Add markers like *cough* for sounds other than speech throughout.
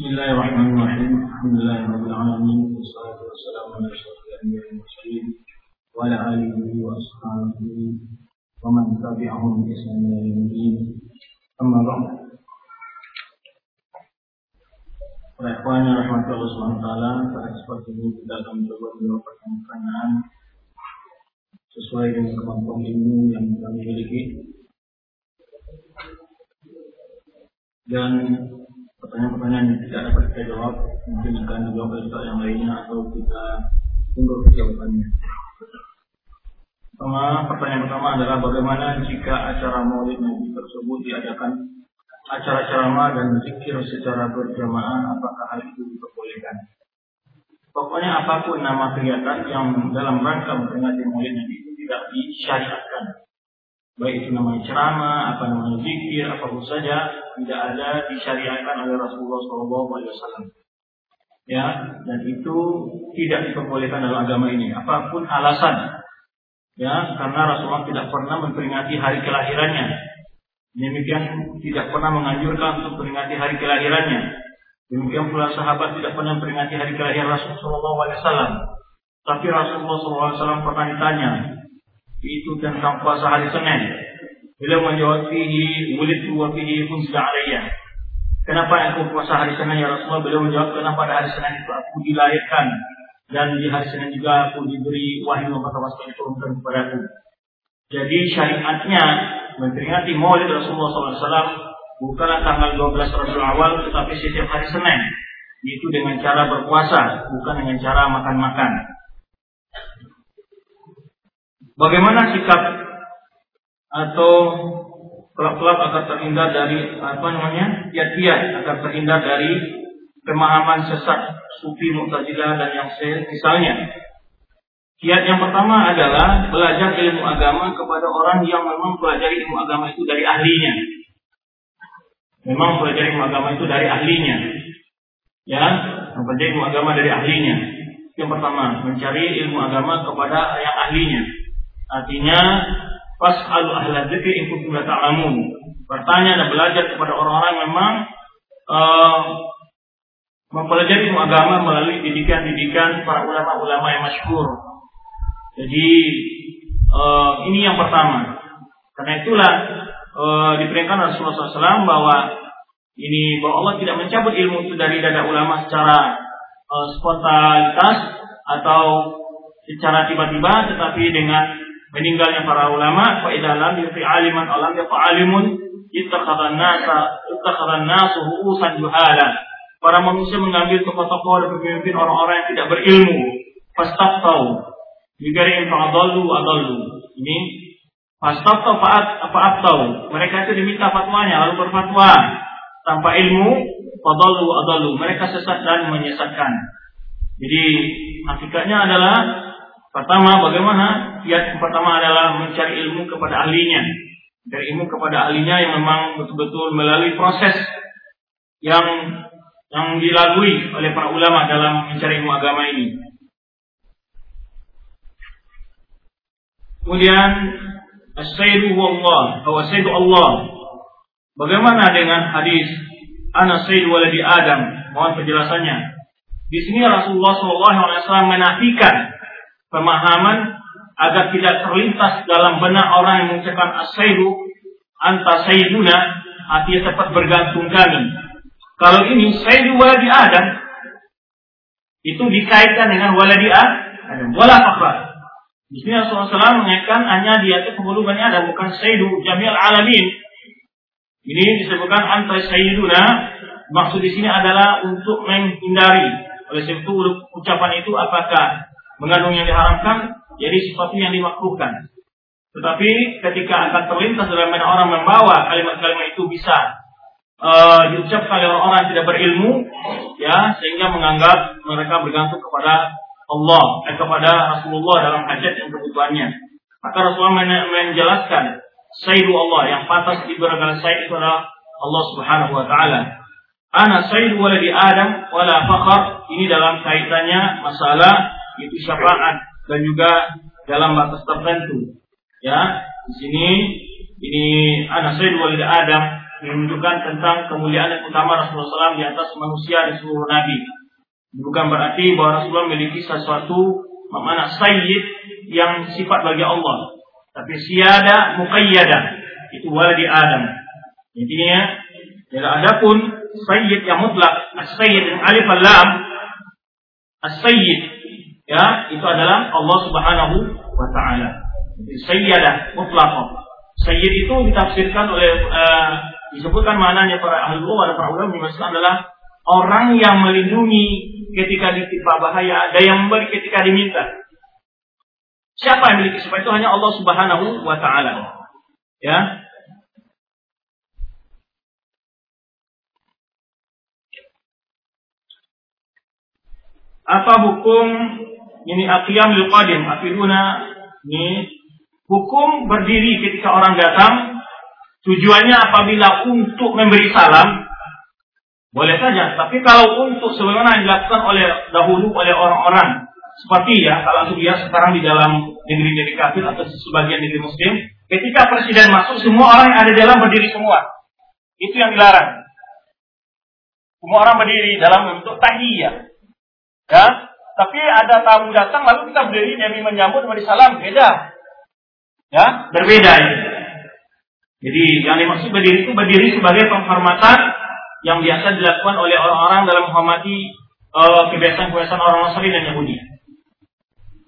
بسم الله الرحمن الرحيم الحمد لله رب العالمين والصلاة والسلام على أشرف الأنبياء والمرسلين وعلى آله وأصحابه ومن تبعهم بإحسان إلى يوم الدين أما بعد Para ikhwan yang rahmat Allah SWT Pada kesempatan ini kita akan mencoba menjawab pertanyaan Sesuai dengan kemampuan ilmu yang kami miliki Dan pertanyaan-pertanyaan yang tidak dapat kita jawab mungkin akan dijawab oleh Ustaz yang lainnya atau kita tunggu jawabannya. Pertama, pertanyaan pertama adalah bagaimana jika acara maulid Nabi tersebut diadakan acara ceramah dan zikir secara berjamaah apakah hal itu diperbolehkan? Pokoknya apa pun nama kegiatan yang dalam rangka memperingati maulid Nabi itu tidak disyariatkan. Baik itu namanya ceramah, apa namanya zikir, apa pun saja tidak ada disyariatkan oleh Rasulullah SAW. Ya, dan itu tidak diperbolehkan dalam agama ini. Apa pun alasan, ya, karena Rasulullah tidak pernah memperingati hari kelahirannya. Demikian tidak pernah menganjurkan untuk memperingati hari kelahirannya. Demikian pula sahabat tidak pernah memperingati hari kelahiran Rasulullah SAW. Tapi Rasulullah SAW pernah ditanya, itu tentang puasa hari Senin. Beliau menjawab fihi wulidtu wa fihi unzila alayya. Kenapa aku puasa hari Senin ya Rasulullah? Beliau menjawab karena pada hari Senin itu aku dilahirkan dan di hari Senin juga aku diberi wahyu maka waspada diturunkan kepadaku. Jadi syariatnya memperingati Maulid Rasulullah SAW bukanlah tanggal 12 Rabiul Awal tetapi setiap hari Senin. Itu dengan cara berpuasa, bukan dengan cara makan-makan. Bagaimana sikap atau kelab-kelab agar terhindar dari apa namanya kiat-kiat agar terhindar dari pemahaman sesat sufi mu'tazilah dan yang misalnya? Kiat yang pertama adalah belajar ilmu agama kepada orang yang memang belajar ilmu agama itu dari ahlinya. Memang belajar ilmu agama itu dari ahlinya. Ya belajar ilmu agama dari ahlinya. Yang pertama mencari ilmu agama kepada yang ahlinya Artinya fas'alu ahla dzikri in kuntum la ta'lamun. Bertanya dan belajar kepada orang-orang memang uh, mempelajari agama melalui didikan-didikan para ulama-ulama yang masyhur. Jadi uh, ini yang pertama. Karena itulah uh, diperintahkan Rasulullah SAW bahwa ini bahwa Allah tidak mencabut ilmu itu dari dada ulama secara uh, spontanitas atau secara tiba-tiba, tetapi dengan meninggalnya para ulama fa idza lam yufi aliman alam yafa alimun ittakhadhan nasa ittakhadhan nasu ru'usan juhala para manusia mengambil tokoh-tokoh dan pemimpin orang-orang yang tidak berilmu. Fastaftau bigari fa'adallu adallu ini fastaftau fa'at fa'aftau mereka itu diminta fatwanya lalu berfatwa. Tanpa ilmu fadallu adallu. Mereka sesat dan menyesatkan. Jadi hakikatnya adalah Pertama, bagaimana? Yang pertama adalah mencari ilmu kepada ahlinya. Mencari ilmu kepada ahlinya yang memang betul-betul melalui proses yang yang dilalui oleh para ulama dalam mencari ilmu agama ini. Kemudian As-Sayyidu Allah atau As-Sayyidu Allah. Bagaimana dengan hadis Ana Sayyidu waladi Adam? Mohon penjelasannya. Di sini Rasulullah SAW menafikan pemahaman agar tidak terlintas dalam benak orang yang mengucapkan asaidu anta sayyiduna artinya tepat bergantung kami. Kalau ini sayyidu waladi Adam itu dikaitkan dengan waladi Adam. Wala fakra. Di sini Rasulullah mengaitkan hanya dia itu penghulu Bani Adam bukan sayyidu jamil alamin. Ini disebutkan anta sayyiduna maksud di sini adalah untuk menghindari oleh sebab itu ucapan itu apakah mengandung yang diharamkan jadi sesuatu yang dimakruhkan. Tetapi ketika akan terlintas dalam benak orang membawa kalimat-kalimat itu bisa uh, diucapkan oleh orang-orang yang tidak berilmu, ya sehingga menganggap mereka bergantung kepada Allah, eh, kepada Rasulullah dalam hajat yang kebutuhannya. Maka Rasulullah men menjelaskan Sayyidu Allah yang pantas diberikan Sayyid itu adalah Allah Subhanahu Wa Taala. Ana Sayyidu waladi Adam wala fakhr. Ini dalam kaitannya masalah itu syafaat dan juga dalam batas tertentu. Ya, di sini ini anak saya walid Adam menunjukkan tentang kemuliaan dan utama Rasulullah SAW di atas manusia dan seluruh nabi. Bukan berarti bahwa Rasulullah memiliki sesuatu mana sayyid yang sifat bagi Allah. Tapi siada muqayyada itu waladi Adam. Intinya, ada adapun sayyid yang mutlak, as-sayyid yang alif lam, as-sayyid ya, itu adalah Allah Subhanahu wa taala. Sayyidah mutlak. Sayyid itu ditafsirkan oleh uh, disebutkan maknanya para ahli luar dan para ulama dimaksudkan adalah orang yang melindungi ketika ditimpa bahaya, ada yang memberi ketika diminta. Siapa yang memiliki sifat itu hanya Allah Subhanahu wa taala. Ya. Apa hukum ini aqiyam lil qadim afiduna ini Hukum berdiri ketika orang datang tujuannya apabila untuk memberi salam boleh saja. Tapi kalau untuk sebagaimana yang dilakukan oleh dahulu oleh orang-orang seperti ya kalau dia sekarang di dalam negeri-negeri kafir atau sebagian negeri muslim, ketika presiden masuk semua orang yang ada di dalam berdiri semua. Itu yang dilarang. Semua orang berdiri dalam bentuk tahiyah. Ya, tapi ada tamu datang lalu kita berdiri demi menyambut memberi salam, beda. Ya, berbeda ini. Jadi yang dimaksud berdiri itu berdiri sebagai penghormatan yang biasa dilakukan oleh orang-orang dalam menghormati uh, kebiasaan-kebiasaan orang Nasrani dan Yahudi.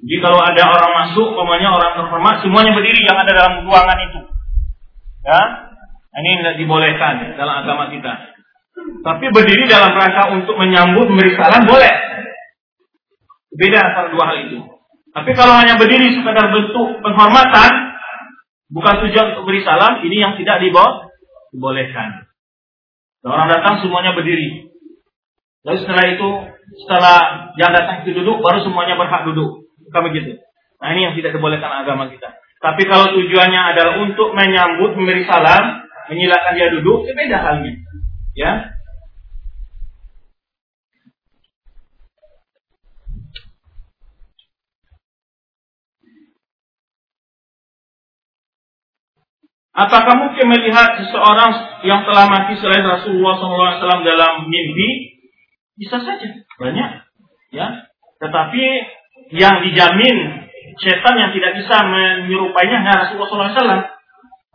Jadi kalau ada orang masuk, umpamanya orang terhormat, semuanya berdiri yang ada dalam ruangan itu. Ya, ini tidak dibolehkan dalam agama kita. Tapi berdiri dalam rangka untuk menyambut, memberi salam boleh. Beda antara dua hal itu. Tapi kalau hanya berdiri sekedar bentuk penghormatan, bukan tujuan untuk beri salam, ini yang tidak dibolehkan. orang datang semuanya berdiri. Lalu setelah itu, setelah yang datang itu duduk, baru semuanya berhak duduk. Bukan begitu. Nah ini yang tidak dibolehkan agama kita. Tapi kalau tujuannya adalah untuk menyambut, memberi salam, menyilakan dia duduk, itu beda halnya. Ya, Apakah mungkin melihat seseorang yang telah mati selain Rasulullah SAW dalam mimpi? Bisa saja, banyak. Ya, tetapi yang dijamin setan yang tidak bisa menyerupainya hanya Rasulullah SAW.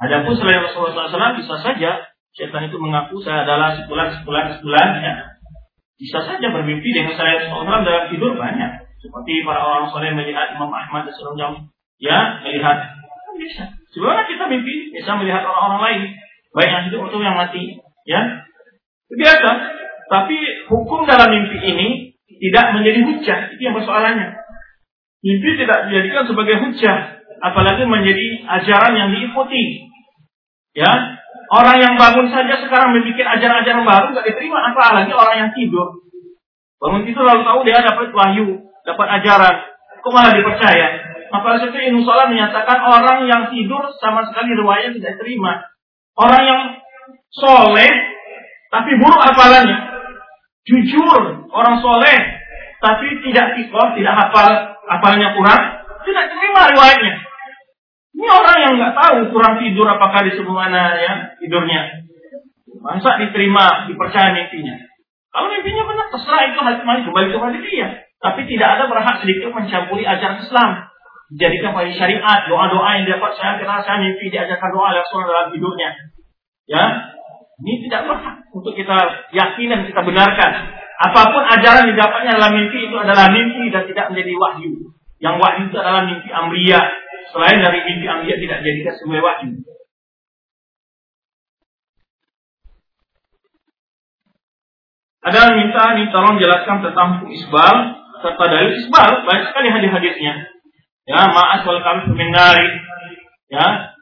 Adapun selain Rasulullah SAW bisa saja setan itu mengaku saya adalah sebulan sebulan sebulan ya. Bisa saja bermimpi dengan selain Rasulullah dalam tidur banyak. Seperti para orang soleh melihat Imam Ahmad dan ya melihat bisa. Sebenarnya kita mimpi bisa melihat orang-orang lain, baik yang hidup atau yang mati, ya. Biasa. Tapi hukum dalam mimpi ini tidak menjadi hujah, itu yang persoalannya. Mimpi tidak dijadikan sebagai hujah, apalagi menjadi ajaran yang diikuti. Ya, orang yang bangun saja sekarang membuat ajaran-ajaran baru nggak diterima, apalagi orang yang tidur. Bangun tidur lalu tahu dia dapat wahyu, dapat ajaran, kok malah dipercaya? Maka itu Ibnu Salam menyatakan orang yang tidur sama sekali riwayat tidak terima. Orang yang soleh tapi buruk hafalannya. Jujur orang soleh tapi tidak tikoh, tidak hafal hafalnya kurang, tidak terima riwayatnya. Ini orang yang nggak tahu kurang tidur apakah disebut mana ya tidurnya. Masa diterima, dipercaya mimpinya. Kalau mimpinya benar, terserah itu hati kembali kepada dia. Tapi tidak ada berhak sedikit mencampuri ajaran Islam dijadikan pada syariat, doa-doa yang dapat saya kenal saya mimpi diajarkan doa langsung dalam hidupnya. Ya, ini tidak berhak untuk kita yakin dan kita benarkan. Apa pun ajaran yang didapatnya dalam mimpi itu adalah mimpi dan tidak menjadi wahyu. Yang wahyu itu adalah mimpi amriya. Selain dari mimpi amriya tidak jadikan sebagai wahyu. Ada yang minta nih tolong jelaskan tentang isbal serta dalil isbal banyak sekali hadis-hadisnya. Ya, ma'as wal kami minari. Ya.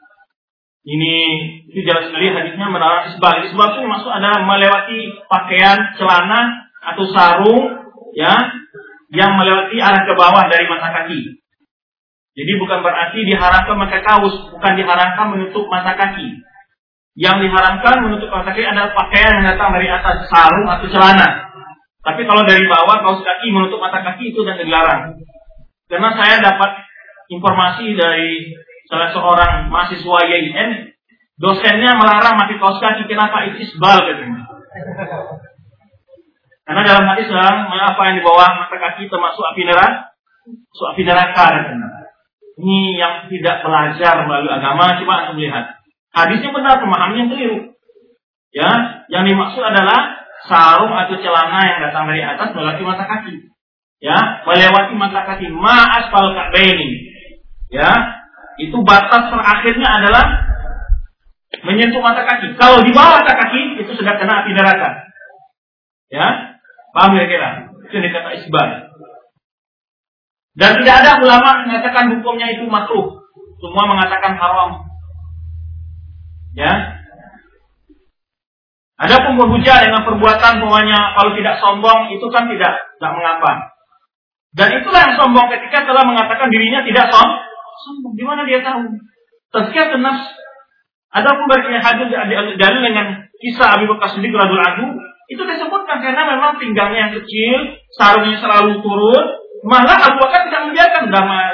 Ini itu jelas sekali hadisnya menaruh isbal. Isbal itu maksud ada melewati pakaian celana atau sarung ya yang melewati arah ke bawah dari mata kaki. Jadi bukan berarti diharamkan mata kaus, bukan diharamkan menutup mata kaki. Yang diharamkan menutup mata kaki adalah pakaian yang datang dari atas sarung atau celana. Tapi kalau dari bawah kaus kaki menutup mata kaki itu dan dilarang. Karena saya dapat informasi dari salah seorang mahasiswa YIN dosennya melarang pakai kaos kaki kenapa itu isbal katanya. Karena dalam hadis bilang apa yang di bawah mata kaki termasuk api neraka, masuk api neraka katanya. Ini yang tidak belajar melalui agama coba untuk melihat. Hadisnya benar, pemahaman yang keliru. Ya, yang dimaksud adalah sarung atau celana yang datang dari atas melewati mata kaki. Ya, melewati mata kaki ma'as fal ka'baini. Ya, itu batas terakhirnya adalah menyentuh mata kaki. Kalau di bawah mata kaki itu sudah kena api neraka. Ya, paham ya kira? Itu yang dikata isbal. Dan tidak ada ulama mengatakan hukumnya itu makruh. Semua mengatakan haram. Ya. Ada pun berhujah dengan perbuatan pokoknya kalau tidak sombong itu kan tidak tidak mengapa. Dan itulah yang sombong ketika telah mengatakan dirinya tidak som sombong. Di mana dia tahu? Tazkiyah nafs. Ada pun berkaitan hadis dalil dengan kisah Abu Bakar Siddiq radhiyallahu itu disebutkan karena memang pinggangnya yang kecil, sarungnya selalu turun, malah Abu Bakar tidak membiarkan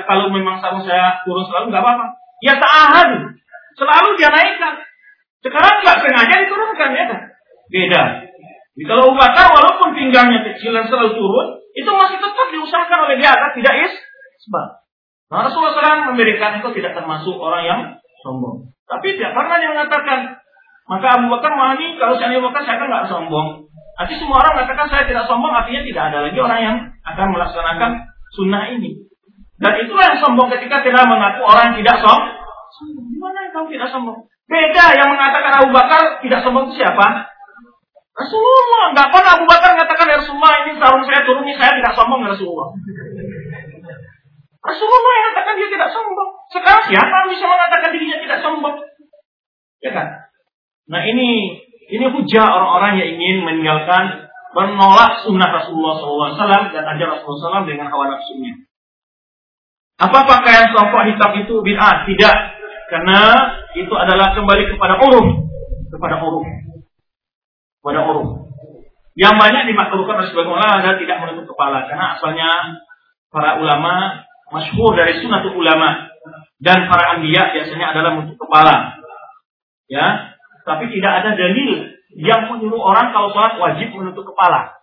kalau memang sarung saya turun selalu nggak apa-apa. Ya ta'ahad. Selalu dia naikkan. Sekarang nggak sengaja diturunkan ya? Beda. Jadi kalau Abu Bakar walaupun pinggangnya kecil dan selalu turun, itu masih tetap diusahakan oleh dia agar tidak sebab. Nah, Rasulullah SAW memberikan itu tidak termasuk orang yang sombong. Tapi tidak pernah dia mengatakan, maka Abu Bakar memahami kalau saya Abu Bakar saya kan nggak sombong. Arti semua orang mengatakan saya tidak sombong, artinya tidak ada lagi orang yang akan melaksanakan sunnah ini. Dan itulah yang sombong ketika tidak mengaku orang yang tidak sombong. Gimana yang kamu tidak sombong? Beda yang mengatakan Abu Bakar tidak sombong itu siapa? Rasulullah. Enggak pernah Abu Bakar mengatakan ya Rasulullah ini sarung saya turun ini saya tidak sombong ya Rasulullah. Rasulullah yang mengatakan dia tidak sombong. Sekarang siapa yang bisa mengatakan dirinya tidak sombong? Ya kan? Nah ini ini hujah orang-orang yang ingin meninggalkan menolak sunnah Rasulullah SAW dan ajar Rasulullah SAW dengan hawa nafsunya. Apa pakaian kelompok hitam itu bid'ah? Tidak. Karena itu adalah kembali kepada uruf, kepada uruf. Kepada uruf. Yang banyak dimakruhkan oleh sebagian adalah tidak menutup kepala karena asalnya para ulama masyhur dari sunnatul ulama dan para anbiya biasanya adalah menutup kepala. Ya, tapi tidak ada dalil yang menyuruh orang kalau sholat wajib menutup kepala.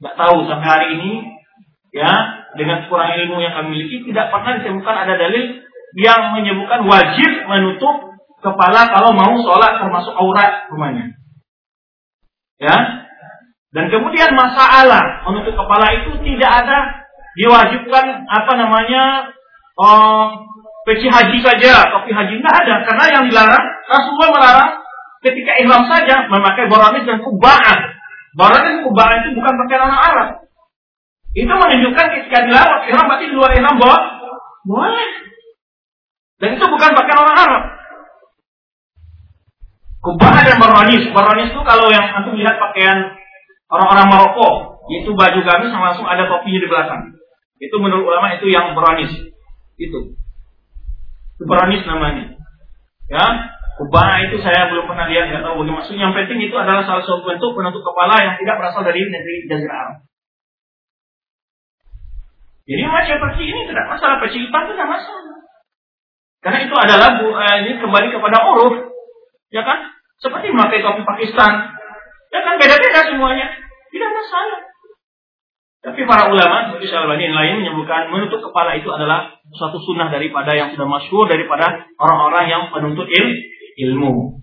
Tidak tahu sampai hari ini ya dengan kurang ilmu yang kami miliki tidak pernah ditemukan ada dalil yang menyebutkan wajib menutup kepala kalau mau sholat termasuk aurat rumahnya. Ya. Dan kemudian masalah menutup kepala itu tidak ada diwajibkan apa namanya um, peci haji saja, topi haji tidak ada karena yang dilarang Rasulullah melarang ketika ihram saja memakai boranis dan kubaan. Boranis dan kubaan itu bukan pakaian orang Arab. Itu menunjukkan ketika dilarang ihram berarti di luar ihram boleh. Dan itu bukan pakaian orang Arab. Kubah dan baronis. Baronis itu kalau yang antum lihat pakaian orang-orang Maroko, itu baju gamis langsung ada topinya di belakang. Itu menurut ulama itu yang baronis. Itu. Itu baronis namanya. Ya, kubah itu saya belum pernah lihat, nggak tahu bagaimana maksudnya. Yang penting itu adalah salah satu bentuk penutup kepala yang tidak berasal dari negeri Jazirah Arab. Jadi macam seperti ini tidak masalah, peci hitam tidak masalah. Karena itu adalah uh, ini kembali kepada uruf, ya kan? Seperti memakai topi Pakistan, ya kan beda-beda semuanya, tidak masalah. Tapi para ulama seperti Syalbani yang lain menyebutkan menutup kepala itu adalah suatu sunnah daripada yang sudah masyhur daripada orang-orang yang penuntut il, ilmu.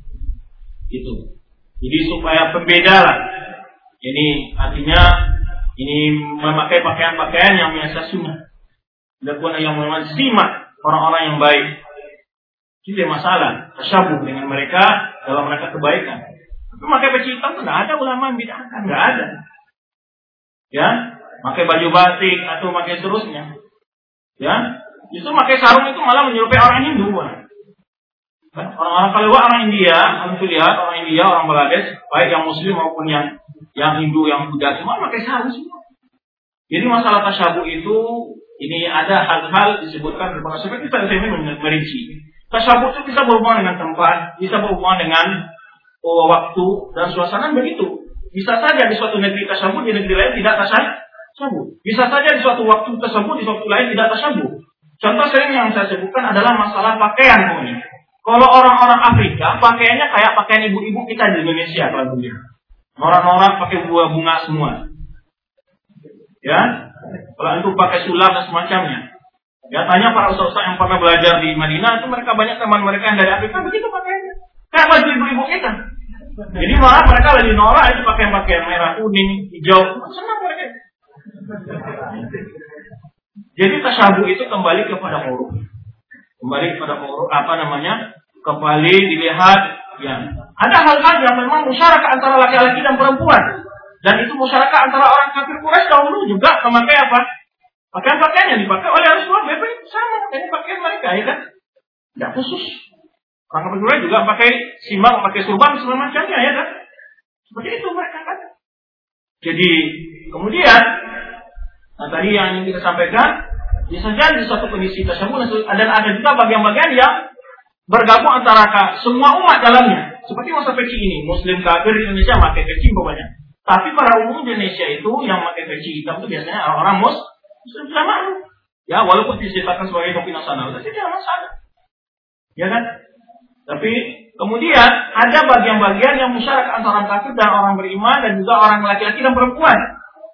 Itu. Jadi supaya pembeda lah. Ini artinya ini memakai pakaian-pakaian yang biasa sunnah. Dan yang memang simak orang-orang yang baik. Tidak masalah tasyabuh dengan mereka dalam mereka kebaikan. Tapi pakai baju hitam tidak ada ulama yang bid'ahkan, nggak ada. Ya, pakai baju batik atau pakai seterusnya. Ya, justru pakai sarung itu malah menyerupai orang Hindu. Kan? Orang-orang kalau orang India, kamu lihat orang India, orang Bangladesh, baik yang Muslim maupun yang yang Hindu, yang Buddha semua pakai sarung semua. Jadi masalah tasyabuh itu ini ada hal-hal disebutkan beberapa seperti tadi saya merinci. Tasawuf itu bisa berhubungan dengan tempat, bisa berhubungan dengan oh, waktu dan suasana begitu. Bisa saja di suatu negeri tasawuf, di negeri lain tidak tasawuf. Bisa saja di suatu waktu tasawuf, di suatu lain tidak tasawuf. Contoh sering yang saya sebutkan adalah masalah pakaian pokoknya. Kalau orang-orang Afrika pakaiannya kayak pakaian ibu-ibu kita di Indonesia kalau begitu. Norak-norak pakai buah bunga semua. Ya, kalau itu pakai sulap dan semacamnya. Ya, tanya para ustaz yang pernah belajar di Madinah itu mereka banyak teman mereka yang dari Afrika begitu pakaiannya. Kayak baju ibu-ibu kita. Jadi malah mereka lebih norak itu pakai pakaian merah, kuning, hijau. Senang mereka. Jadi tasyabuh itu kembali kepada huruf. Kembali kepada huruf apa namanya? Kembali dilihat yang ada hal-hal yang memang masyarakat antara laki-laki dan perempuan. Dan itu masyarakat antara orang kafir Quraisy dahulu juga memakai apa? Pakaian-pakaian yang dipakai oleh Rasulullah BP sama pakaian pakaian mereka ya kan? Tidak khusus. Orang kafir Quraisy juga pakai simbang, pakai surban segala macamnya ya kan? Seperti itu mereka kan. Jadi kemudian nah tadi yang kita sampaikan bisa jadi satu kondisi tersebut dan ada juga bagian-bagian yang bergabung antara semua umat dalamnya. Seperti masa peci ini, Muslim kafir di Indonesia pakai peci banyak. Tapi pada umum Indonesia itu yang pakai peci hitam itu biasanya orang-orang mus, Muslim sama Ya, walaupun diceritakan sebagai topi nasional, tapi tidak masalah. Ya kan? Tapi kemudian ada bagian-bagian yang masyarakat antara orang kafir dan orang beriman dan juga orang laki-laki dan perempuan.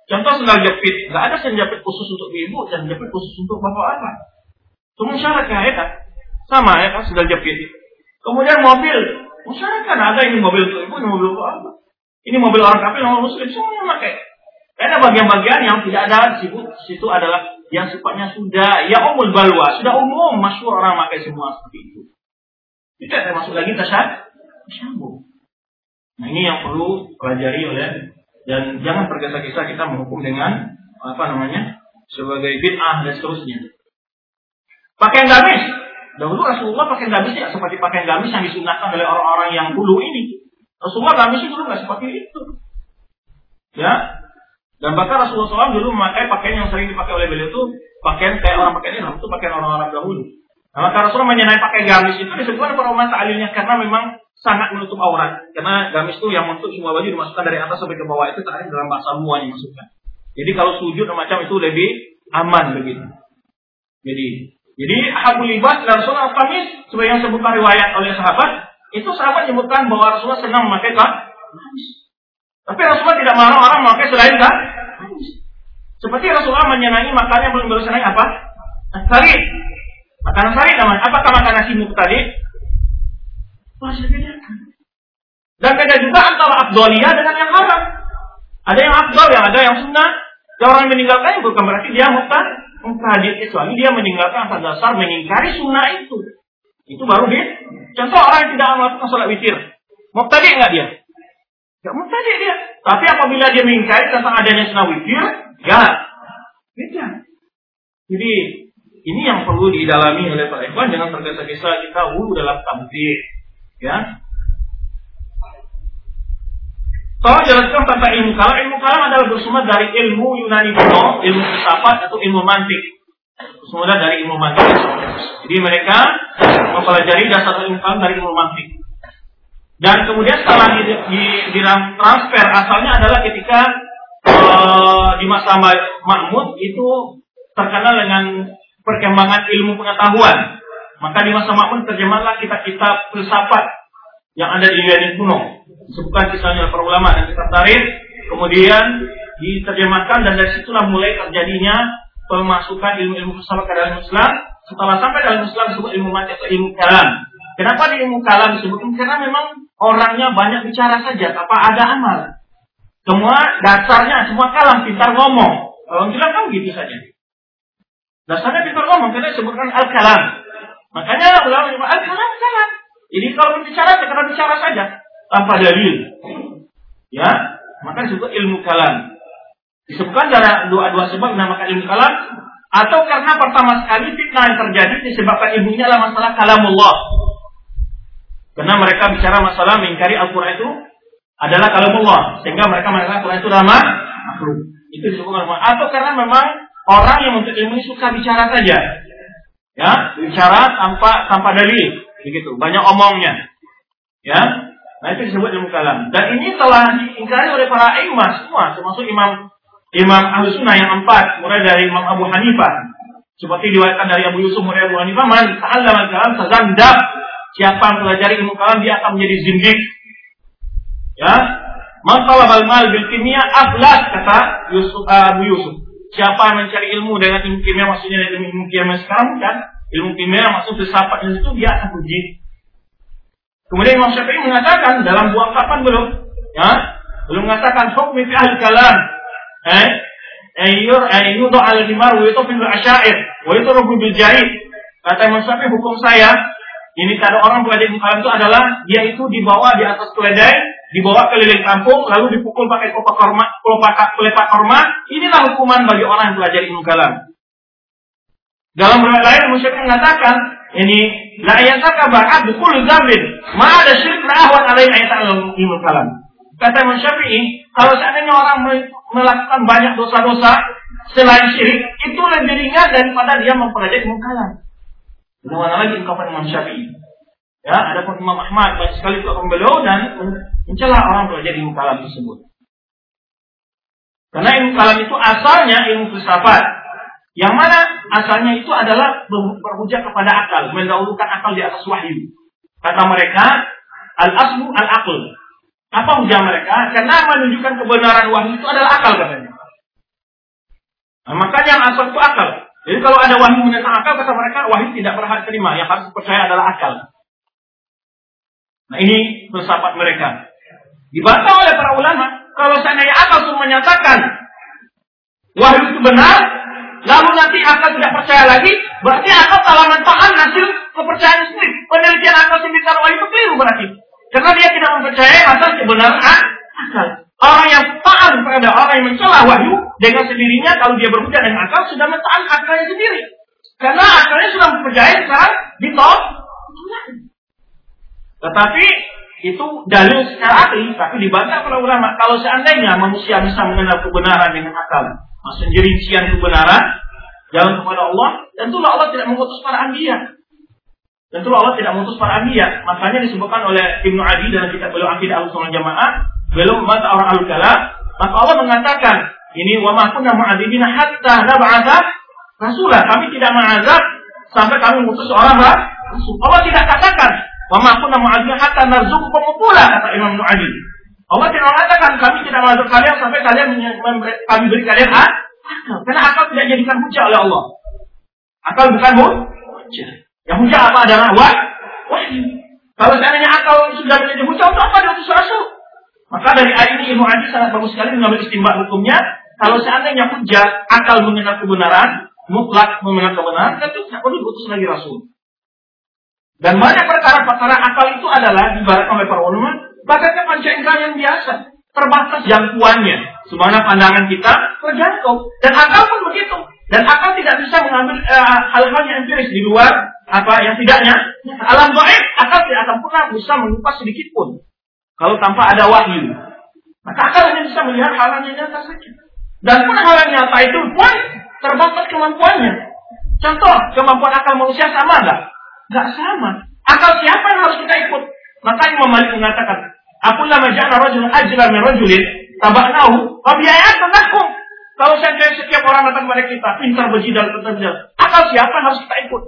Contoh sendal jepit, nggak ada sendal jepit khusus untuk ibu dan jepit khusus untuk bapak apa. Itu masyarakat ya kan? Sama ya kan sendal jepit. Kemudian mobil, masyarakat ada ini mobil untuk ibu, ini mobil untuk apa. Ini mobil orang kafir, orang muslim semuanya pakai. Karena bagian-bagian yang tidak ada di situ adalah yang sifatnya sudah ya umul balwa, sudah umum masyhur orang pakai semua seperti itu. Tidak termasuk lagi tasyabuh. Nah ini yang perlu pelajari oleh dan jangan tergesa-gesa kita menghukum dengan apa namanya sebagai bid'ah dan seterusnya. Pakaian gamis. Dahulu Rasulullah pakai gamis ya seperti pakaian gamis yang disunahkan oleh orang-orang yang dulu ini. Rasulullah gamis itu dulu nggak seperti itu. Ya, dan bahkan Rasulullah SAW dulu memakai pakaian yang sering dipakai oleh beliau itu pakaian kayak orang pakai ini, itu pakaian orang Arab dahulu. Nah, maka Rasulullah menyenai pakai gamis itu disebutkan para ulama ta'alilnya karena memang sangat menutup aurat. Karena gamis itu yang menutup semua baju dimasukkan dari atas sampai ke bawah itu terakhir dalam bahasa semua dimasukkan. Jadi kalau sujud macam itu lebih aman begitu. Jadi jadi habul libas dan Rasulullah kamis sebagai yang sebutkan riwayat oleh sahabat itu sahabat menyebutkan bahwa Rasulullah senang memakai gamis. Tapi Rasulullah tidak marah orang memakai selain kan? Seperti Rasulullah menyenangi makanan yang belum bersenang apa? Sari. Makanan sari namanya. Apakah makanan simuk tadi? Masih bedakan. Dan beda juga antara abdoliyah dengan yang haram. Ada yang abdol, yang ada yang sunnah. Yang orang meninggalkan bukan berarti dia muktad. Muktadid kecuali dia meninggalkan atas dasar mengingkari sunnah itu. Itu baru dia. Contoh orang yang tidak melakukan sholat witir. Muktadi enggak dia? Gak mubtadi dia. Tapi apabila dia mengingkari tentang adanya sunnah witir, ya beda. Jadi ini yang perlu didalami oleh Pak Ikhwan jangan tergesa-gesa kita wulu dalam tampil, ya. Tolong jelaskan tentang ilmu kalam. Ilmu kalam adalah bersumber dari ilmu Yunani kuno, ilmu filsafat atau ilmu mantik. Bersumber dari ilmu mantik. Jadi mereka mempelajari dasar ilmu kalam dari ilmu mantik. Dan kemudian setelah di, di, di transfer asalnya adalah ketika uh, di masa Mahmud itu terkenal dengan perkembangan ilmu pengetahuan. Maka di masa Mahmud terjemahlah kitab-kitab filsafat yang ada di Yunani kuno. Disebutkan kisahnya para ulama dan kitab tarikh. Kemudian diterjemahkan dan dari situlah mulai terjadinya pemasukan ilmu-ilmu filsafat ke dalam Islam. Setelah sampai dalam Islam disebut ilmu mati atau ilmu kalam. Kenapa di ilmu kalam disebutkan? Karena memang orangnya banyak bicara saja, tanpa ada amal. Semua dasarnya, semua kalam pintar ngomong. Kalau bilang kan gitu saja. Dasarnya pintar ngomong, karena disebutkan al-kalam. Makanya ulama bilang al-kalam kalam. Jadi kalau berbicara, sekedar bicara saja, tanpa dalil. Ya, maka disebut ilmu kalam. Disebutkan dari dua-dua sebab dinamakan ilmu kalam atau karena pertama sekali fitnah yang terjadi disebabkan ibunya adalah masalah kalamullah karena mereka bicara masalah mengingkari Al-Quran itu adalah kalamullah. Sehingga mereka mengatakan Al-Quran itu nama makhluk. Itu disebut Allah. Atau karena memang orang yang untuk ilmu suka bicara saja. Ya, bicara tanpa tanpa dalil. Begitu. Banyak omongnya. Ya. Nah itu disebut ilmu kalam. Dan ini telah diingkari oleh para imam semua, termasuk imam Imam Ahlu Sunnah yang empat, mulai dari Imam Abu Hanifah. Seperti diwakilkan dari Abu Yusuf mulai Abu Hanifah, man ta'allama kalam tazandab Siapa yang pelajari ilmu kalam dia akan menjadi zindik. Ya, Man talabal mal bil kimia aflas kata Yusuf Abu Yusuf. Siapa yang mencari ilmu dengan ilmu kimia maksudnya ilmu, ilmu kimia sekarang kan? Ilmu kimia maksud filsafat itu dia akan uji. Kemudian Imam Syafi'i mengatakan dalam buah kapan belum? Ya, belum mengatakan hukmi fi ahli kalam. Eh, ayyur ayyudu al himar wa yutafil asyair wa yutrubu bil jahid. Kata Imam Syafi'i hukum saya ini ada orang belajar ilmu kalam itu adalah dia itu dibawa di atas keledai dibawa keliling kampung, lalu dipukul pakai kelopak korma, kelopak kelepak korma. Inilah hukuman bagi orang yang belajar ilmu kalam. Dalam riwayat lain, Musyafi'i mengatakan, ini la yataka ba'ad bukul zambin, ma ada syirik la ahwan alaih ayat ilmu kalam. Kata Musyafi'i, kalau seandainya orang melakukan banyak dosa-dosa selain syirik, itu lebih ringan daripada dia mempelajari ilmu kalam. Bagaimana lagi ungkapan Imam Syafi'i? Ya, ada pun Imam Ahmad banyak sekali untuk beliau dan mencela orang belajar ilmu kalam tersebut. Karena ilmu kalam itu asalnya ilmu filsafat. Yang mana asalnya itu adalah berhujat kepada akal, mendahulukan akal di atas wahyu. Kata mereka, al-aslu al-aql. Apa hujah mereka? Karena menunjukkan kebenaran wahyu itu adalah akal katanya. Nah, makanya yang asal itu akal. Jadi kalau ada wahyu menentang akal, kata mereka, wahyu tidak berhak terima. Yang harus percaya adalah akal. Nah ini filsafat mereka. Dibantah oleh para ulama. Kalau seandainya akal itu menyatakan wahyu itu benar, lalu nanti akal tidak percaya lagi, berarti akal salah mentahan hasil kepercayaan sendiri. Penelitian akal sendiri kalau wahyu itu keliru berarti. Karena dia tidak mempercayai asal kebenaran akal. Orang yang taat kepada orang yang mencela wahyu dengan sendirinya kalau dia berhujah dengan akal sudah mentahan akalnya sendiri. Karena akalnya sudah mempercayai sekarang ditolak. Tetapi itu dalil secara akli, tapi dibantah para ulama. Kalau seandainya manusia bisa mengenal kebenaran dengan akal, maksudnya rincian kebenaran, jalan kepada Allah, tentulah Allah tidak mengutus para anbiya. Tentulah Allah tidak mengutus para anbiya. Makanya disebutkan oleh Ibnu Adi dalam kitab beliau Aqidah Al-Sunnah Jamaah, belum mata orang al maka Allah mengatakan, ini wa ma kunna mu'adzibina hatta nab'atha rasulah. Kami tidak mengazab sampai kami mengutus seorang. Allah tidak katakan Wa ma kunna mu'adzibina hatta narzuqukum pula kata Imam Nu'adi. Allah tidak mengatakan kami tidak mengazab kalian sampai kalian kami beri kalian akal. Karena akal tidak jadikan hujah oleh Allah. Akal bukan hujah. Yang hujah apa adalah wah. Kalau seandainya akal sudah menjadi hujah untuk apa diutus rasul? Maka dari ayat ini Imam Adi sangat bagus sekali mengambil istimbat hukumnya. Kalau seandainya hujah akal mengenal kebenaran, mutlak mengenal kebenaran, tentu tidak perlu diutus lagi rasul. Dan banyak perkara-perkara akal itu adalah dibaratkan oleh para ulama bagaikan panca indera yang biasa, terbatas jangkauannya. Semana pandangan kita terjangkau. Dan akal pun begitu. Dan akal tidak bisa mengambil uh, hal-hal yang empiris di luar apa yang tidaknya. Alam gaib, akal tidak akan pernah bisa mengupas sedikit pun. Kalau tanpa ada wahyu. Maka akal hanya bisa melihat hal yang nyata saja. Dan pun hal yang nyata itu pun terbatas kemampuannya. Contoh, kemampuan akal manusia sama enggak? Gak sama. Akal siapa yang harus kita ikut? Makanya Imam Malik mengatakan, Aku lama ja'na rajul ajla min rajulin, tabaknahu, wabiayatan lakum. Kalau saya setiap orang datang kepada kita, pintar berjidal, berjidal. Akal siapa yang harus kita ikut?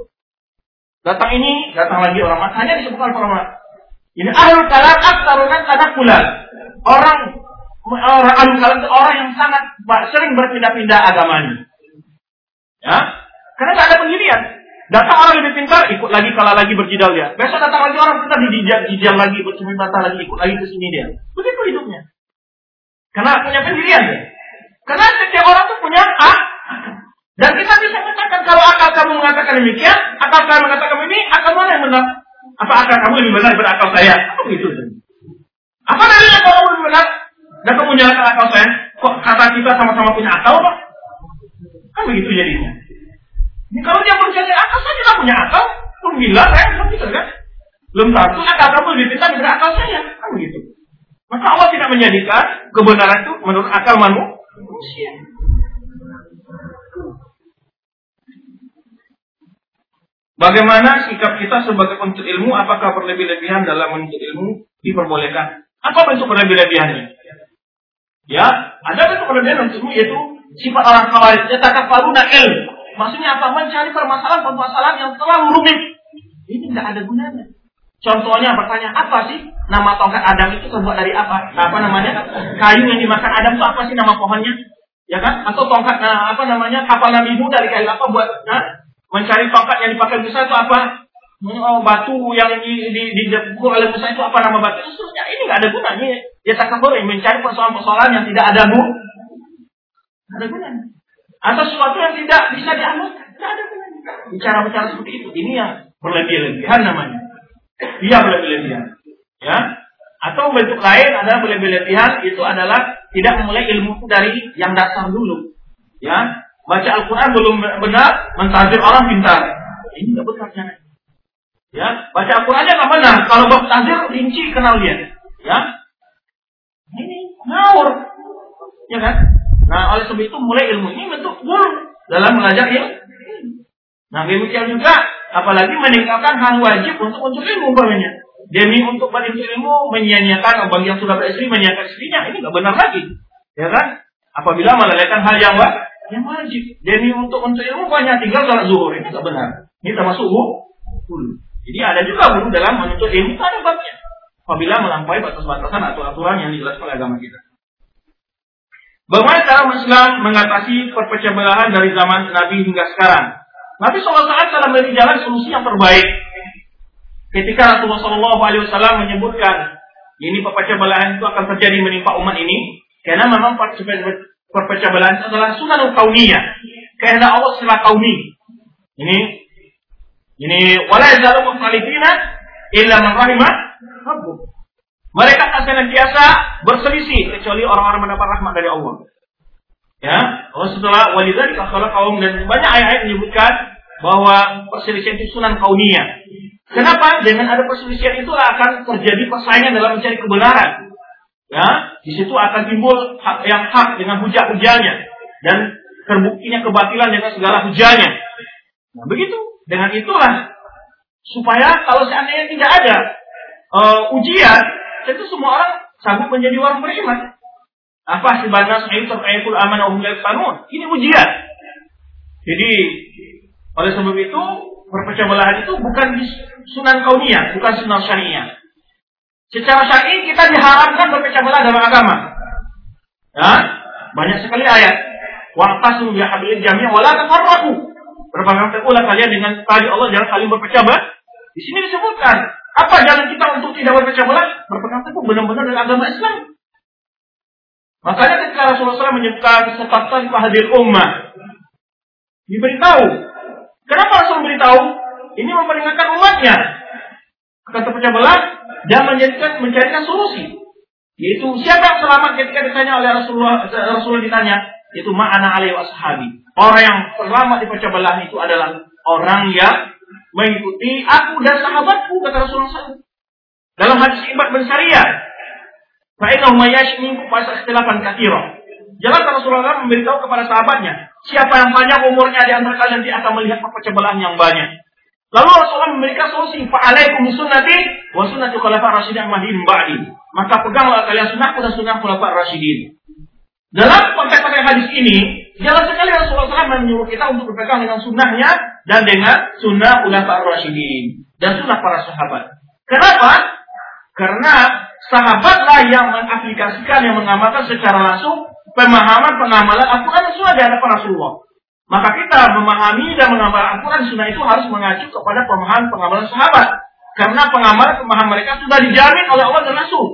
Datang ini, datang lagi orang makanya disebutkan orang Ini ahlul kalam aktarunan pulang. Orang orang ahlul kalam itu orang yang sangat sering berpindah-pindah agamanya. Ya, karena tidak ada pendirian. Datang orang lebih pintar, ikut lagi kalah lagi berjidal dia. Besok datang lagi orang pintar dijidal, jidal lagi, bercumi mata lagi, ikut lagi ke sini dia. Begitu hidupnya. Karena punya pendirian dia. Karena setiap orang tuh punya hak. Dan kita bisa mengatakan kalau akal kamu mengatakan demikian, akal saya mengatakan ini, akal mana yang benar? Apa akal kamu lebih benar daripada akal saya? Apa begitu? Apa dalilnya kalau kamu lebih benar? Dan kamu menyalahkan akal saya? Kok kata kita sama-sama punya akal, Pak? Kan begitu jadinya. Kalau dia percaya akal, saya tidak punya akal. Pun bilang, saya belum bisa kan? Belum tentu akal kamu lebih pintar daripada akal saya. Kan begitu. Maka Allah tidak menjadikan kebenaran itu menurut akal manusia. Bagaimana sikap kita sebagai penuntut ilmu? Apakah berlebih-lebihan dalam menuntut ilmu diperbolehkan? Apa bentuk berlebih-lebihannya? Ya, ada bentuk berlebihan ilmu yaitu sifat orang khawarij. Yatakafaruna ilmu. Maksudnya apa? Mencari permasalahan-permasalahan yang terlalu rumit. Ini tidak ada gunanya. Contohnya bertanya apa sih nama tongkat Adam itu terbuat dari apa? Apa namanya? Kayu yang dimakan Adam itu apa sih nama pohonnya? Ya kan? Atau tongkat nah, apa namanya? Kapal Nabi Nuh dari kayu apa buat nah, mencari tongkat yang dipakai Musa itu apa? Oh, batu yang di, di, di, oleh Musa itu apa nama batu? Seterusnya ini nggak ada gunanya. Dia tak boleh mencari persoalan-persoalan yang tidak ada bu, ada gunanya. Atau sesuatu yang tidak bisa diamalkan, tidak ada gunanya. Bicara-bicara seperti itu, ini yang berlebih-lebihan namanya. Dia berlebih-lebihan. Ya, atau bentuk lain adalah berlebih-lebihan itu adalah tidak memulai ilmu dari yang dasar dulu. Ya, baca Al-Quran belum benar, mentazir orang pintar. Ini tidak benar. Ya, baca Al-Qurannya nggak benar. Kalau bab tazir rinci kenal dia. Ya, ini ngawur. Ya kan? Nah, oleh sebab itu mulai ilmu ini bentuk guru dalam mengajar ilmu. Nah, demikian juga apalagi meninggalkan hal wajib untuk untuk ilmu umpamanya. Demi untuk berintip ilmu menyia-nyiakan bagi yang sudah beristri menyia-nyiakan istrinya ini nggak benar lagi. Ya kan? Apabila melalaikan hal yang wajib, yang wajib. Demi untuk untuk ilmu banyak tinggal sholat zuhur ini nggak benar. Ini termasuk guru. Jadi ada juga guru dalam menuntut ilmu ada babnya. Apabila melampaui batas-batasan atau aturan yang dijelaskan oleh agama kita. Bagaimana cara Islam mengatasi perpecah belahan dari zaman Nabi hingga sekarang? Nabi SAW telah memberi jalan solusi yang terbaik. Ketika Rasulullah SAW menyebutkan ini perpecah belahan itu akan terjadi menimpa umat ini, karena memang perpecah belahan adalah sunnah kauniyah. Karena Allah secara kauni. Ini ini wala yazalu illa man rahimah Mereka akan senantiasa berselisih kecuali orang-orang mendapat rahmat dari Allah. Ya, oh setelah walidzalika kaum dan banyak ayat-ayat menyebutkan bahwa perselisihan itu sunan kauniyah. Kenapa? Dengan ada perselisihan itu akan terjadi persaingan dalam mencari kebenaran. Ya, di situ akan timbul hak yang hak dengan hujah-hujahnya dan terbuktinya kebatilan dengan segala hujahnya. Nah, begitu. Dengan itulah supaya kalau seandainya tidak ada uh, ujian, tentu semua orang sanggup menjadi orang beriman. Apa sih banas itu ayatul amanah hum Ini ujian. Jadi oleh sebab itu perpecah belahan itu bukan sunan kauniyah, bukan sunan syariah. Secara syar'i kita diharamkan berpecah belah dalam agama. Ya, banyak sekali ayat. Waqtasu bi hablil jami' wa la tafarraqu. Berpegang teguhlah kalian dengan tali Allah jangan saling berpecah belah. Di sini disebutkan apa jalan kita untuk tidak berpecah belah? Berpegang teguh benar-benar dengan agama Islam. Makanya ketika Rasulullah SAW menyebutkan kesempatan hadir ummah, diberitahu. Kenapa Rasul memberitahu? Ini memperingatkan umatnya. Kata terpecah belah dan menjadikan mencarikan solusi. Yaitu siapa yang selamat ketika ditanya oleh Rasulullah Rasulullah ditanya, itu ma'ana alaihi washabi. Orang yang selamat di pecah belah itu adalah orang yang mengikuti aku dan sahabatku kata Rasulullah SAW. Dalam hadis Ibad bin Sariyah, Fa'inahu mayash minkum fasa ikhtilafan kathira. Jelas Rasulullah memberitahu kepada sahabatnya, siapa yang banyak umurnya di antara kalian dia akan melihat perpecah yang banyak. Lalu Rasulullah memberikan solusi, fa'alaikum sunnati wa sunnati khulafa rasyidin mahdin ba'di. Maka peganglah kalian sunnahku dan sunnah khulafa rasyidin. Dalam konteks hadis ini, jelas sekali Rasulullah SAW menyuruh kita untuk berpegang dengan sunnahnya dan dengan sunnah khulafa rasyidin dan sunnah para sahabat. Kenapa? Karena sahabatlah yang mengaplikasikan, yang mengamalkan secara langsung pemahaman pengamalan Al-Quran dan Sunnah hadapan Rasulullah. Maka kita memahami dan mengamalkan Al-Quran Sunnah itu harus mengacu kepada pemahaman pengamalan sahabat. Karena pengamalan pemahaman mereka sudah dijamin oleh Allah dan Rasul.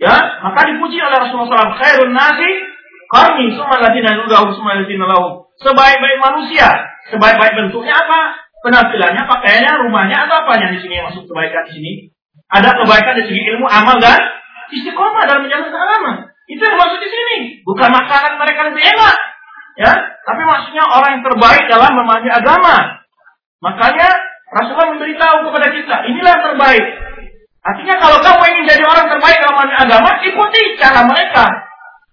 Ya, maka dipuji oleh Rasulullah SAW. Khairun nasi kami semua ladina lahum semua ladina lahum. Sebaik-baik manusia, sebaik-baik bentuknya apa? Penampilannya, pakaiannya, rumahnya, atau apa yang di sini masuk kebaikan di sini? Ada kebaikan dari segi ilmu, amal dan istiqomah dalam menjalankan agama. Itu yang maksud di sini. Bukan makanan mereka lebih enak. Ya, tapi maksudnya orang yang terbaik dalam memahami agama. Makanya Rasulullah memberitahu kepada kita, inilah yang terbaik. Artinya kalau kamu ingin jadi orang terbaik dalam memahami agama, ikuti cara mereka.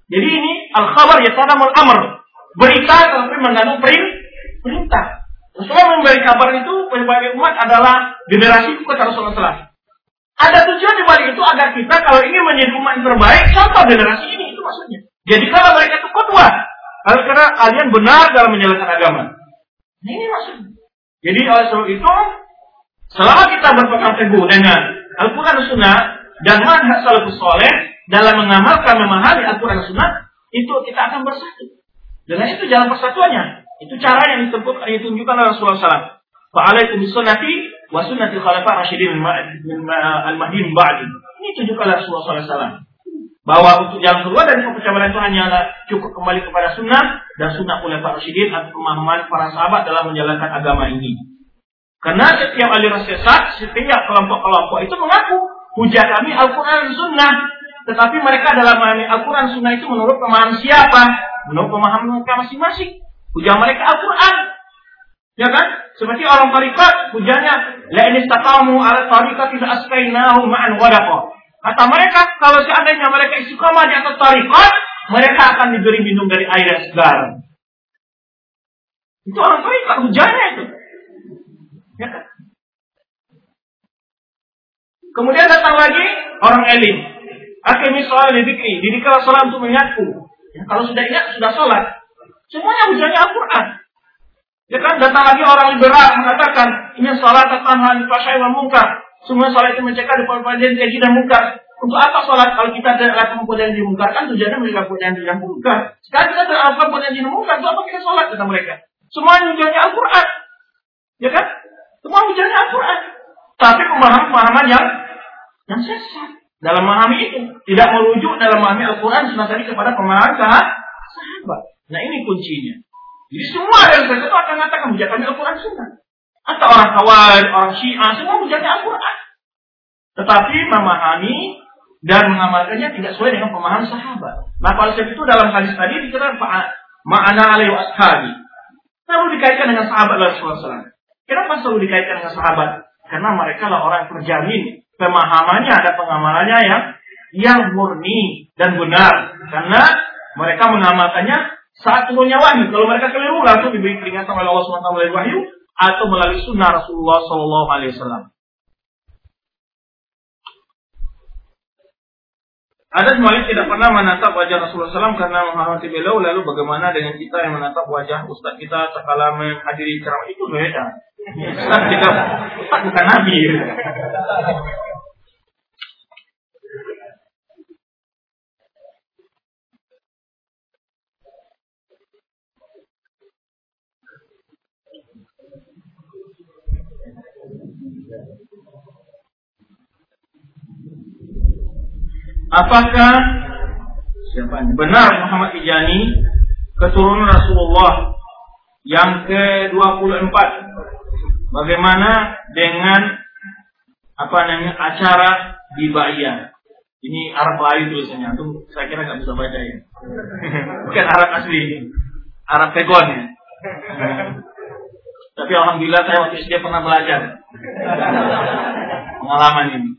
Jadi ini al-khabar ya tanamul amr. Berita tapi mengandung perintah. Rasulullah memberi kabar itu bagi umat adalah generasi kata Rasulullah SAW. Ada tujuan di balik itu agar kita kalau ingin menjadi umat yang terbaik, contoh generasi ini itu maksudnya. Jadi kalau mereka itu kedua, kalau karena kalian benar dalam menjalankan agama. Ini maksudnya. Jadi oleh sebab itu Selama kita berpegang teguh dengan Al-Quran Sunnah dan manhaj salafus soleh dalam mengamalkan memahami Al-Quran Sunnah, itu kita akan bersatu. Dengan itu jalan persatuannya. Itu cara yang ditempuh yang ditunjukkan oleh Rasulullah SAW. Fa'alaikum sunnati wa sunnati khalafa rasyidin al-mahdi ba'di. Ini tunjukkan oleh Rasulullah SAW. Bahwa untuk jalan keluar dari kepecahbelaan itu hanyalah cukup kembali kepada sunnah dan sunnah oleh para rasyidin atau pemahaman para sahabat dalam menjalankan agama ini. Karena setiap aliran sesat, setiap kelompok-kelompok itu mengaku hujah kami Al-Quran Sunnah. Tetapi mereka dalam memahami Al-Quran Sunnah itu menurut pemahaman siapa? Menurut pemahaman mereka masing-masing. Hujah mereka Al-Quran. Ya kan? Seperti orang tarikat, hujahnya la ini taqamu ala tarikat tidak askainahu ma'an wadaqa. Kata mereka, kalau seandainya mereka istiqamah di atas tarikat, mereka akan diberi minum dari air yang segar. Itu orang tarikat, hujahnya itu. Ya kan? Kemudian datang lagi orang elim. Akhirnya sholat didikri. Didiklah sholat untuk mengaku. Ya, kalau sudah ingat, sudah sholat. Semuanya hujahnya Al-Quran. Ya kan datang lagi orang liberal mengatakan ini salat tanha fahsai wa munkar. Semua salat itu mencegah depan perbuatan keji dan munkar. Untuk apa salat kalau kita tidak perbuatan yang dimungkarkan tujuannya mereka perbuatan yang munkar. Sekarang kita tidak lakukan perbuatan yang munkar, untuk apa kita salat kata mereka? Semua hujahnya Al-Quran. Ya kan? Semua hujahnya Al-Quran. Tapi pemahaman-pemahaman yang yang sesat dalam memahami itu tidak merujuk dalam memahami Al-Quran tadi kepada pemahaman sahabat. Nah ini kuncinya. Jadi semua yang saya itu akan mengatakan menjaga Al-Quran Sunnah. Atau orang kawal, orang syiah, semua menjaga Al-Quran. Tetapi memahami dan mengamalkannya tidak sesuai dengan pemahaman sahabat. Nah konsep itu dalam hadis tadi dikatakan ma'ana alaihi ashabi. Selalu dikaitkan dengan sahabat Rasulullah SAW. Kenapa selalu dikaitkan dengan sahabat? Karena mereka lah orang yang terjamin pemahamannya ada pengamalannya yang yang murni dan benar. Karena mereka mengamalkannya saat turunnya wahyu. Kalau mereka keliru langsung diberi peringatan oleh Allah SWT melalui wahyu atau melalui sunnah Rasulullah Wasallam. Ada semuanya tidak pernah menatap wajah Rasulullah SAW karena menghormati beliau. Lalu bagaimana dengan kita yang menatap wajah Ustaz kita sekala menghadiri ceramah itu beda. Ustaz kita Ustaz bukan Nabi. Apakah siapa ini? Benar Muhammad Ijani keturunan Rasulullah yang ke-24. Bagaimana dengan apa namanya acara di Bahia? Ini Arab lain tulisannya. Tuh saya kira nggak bisa baca ya. *laughs* Bukan Arab asli, Arab Tegon ya. Tapi alhamdulillah saya waktu SD pernah belajar pengalaman ini.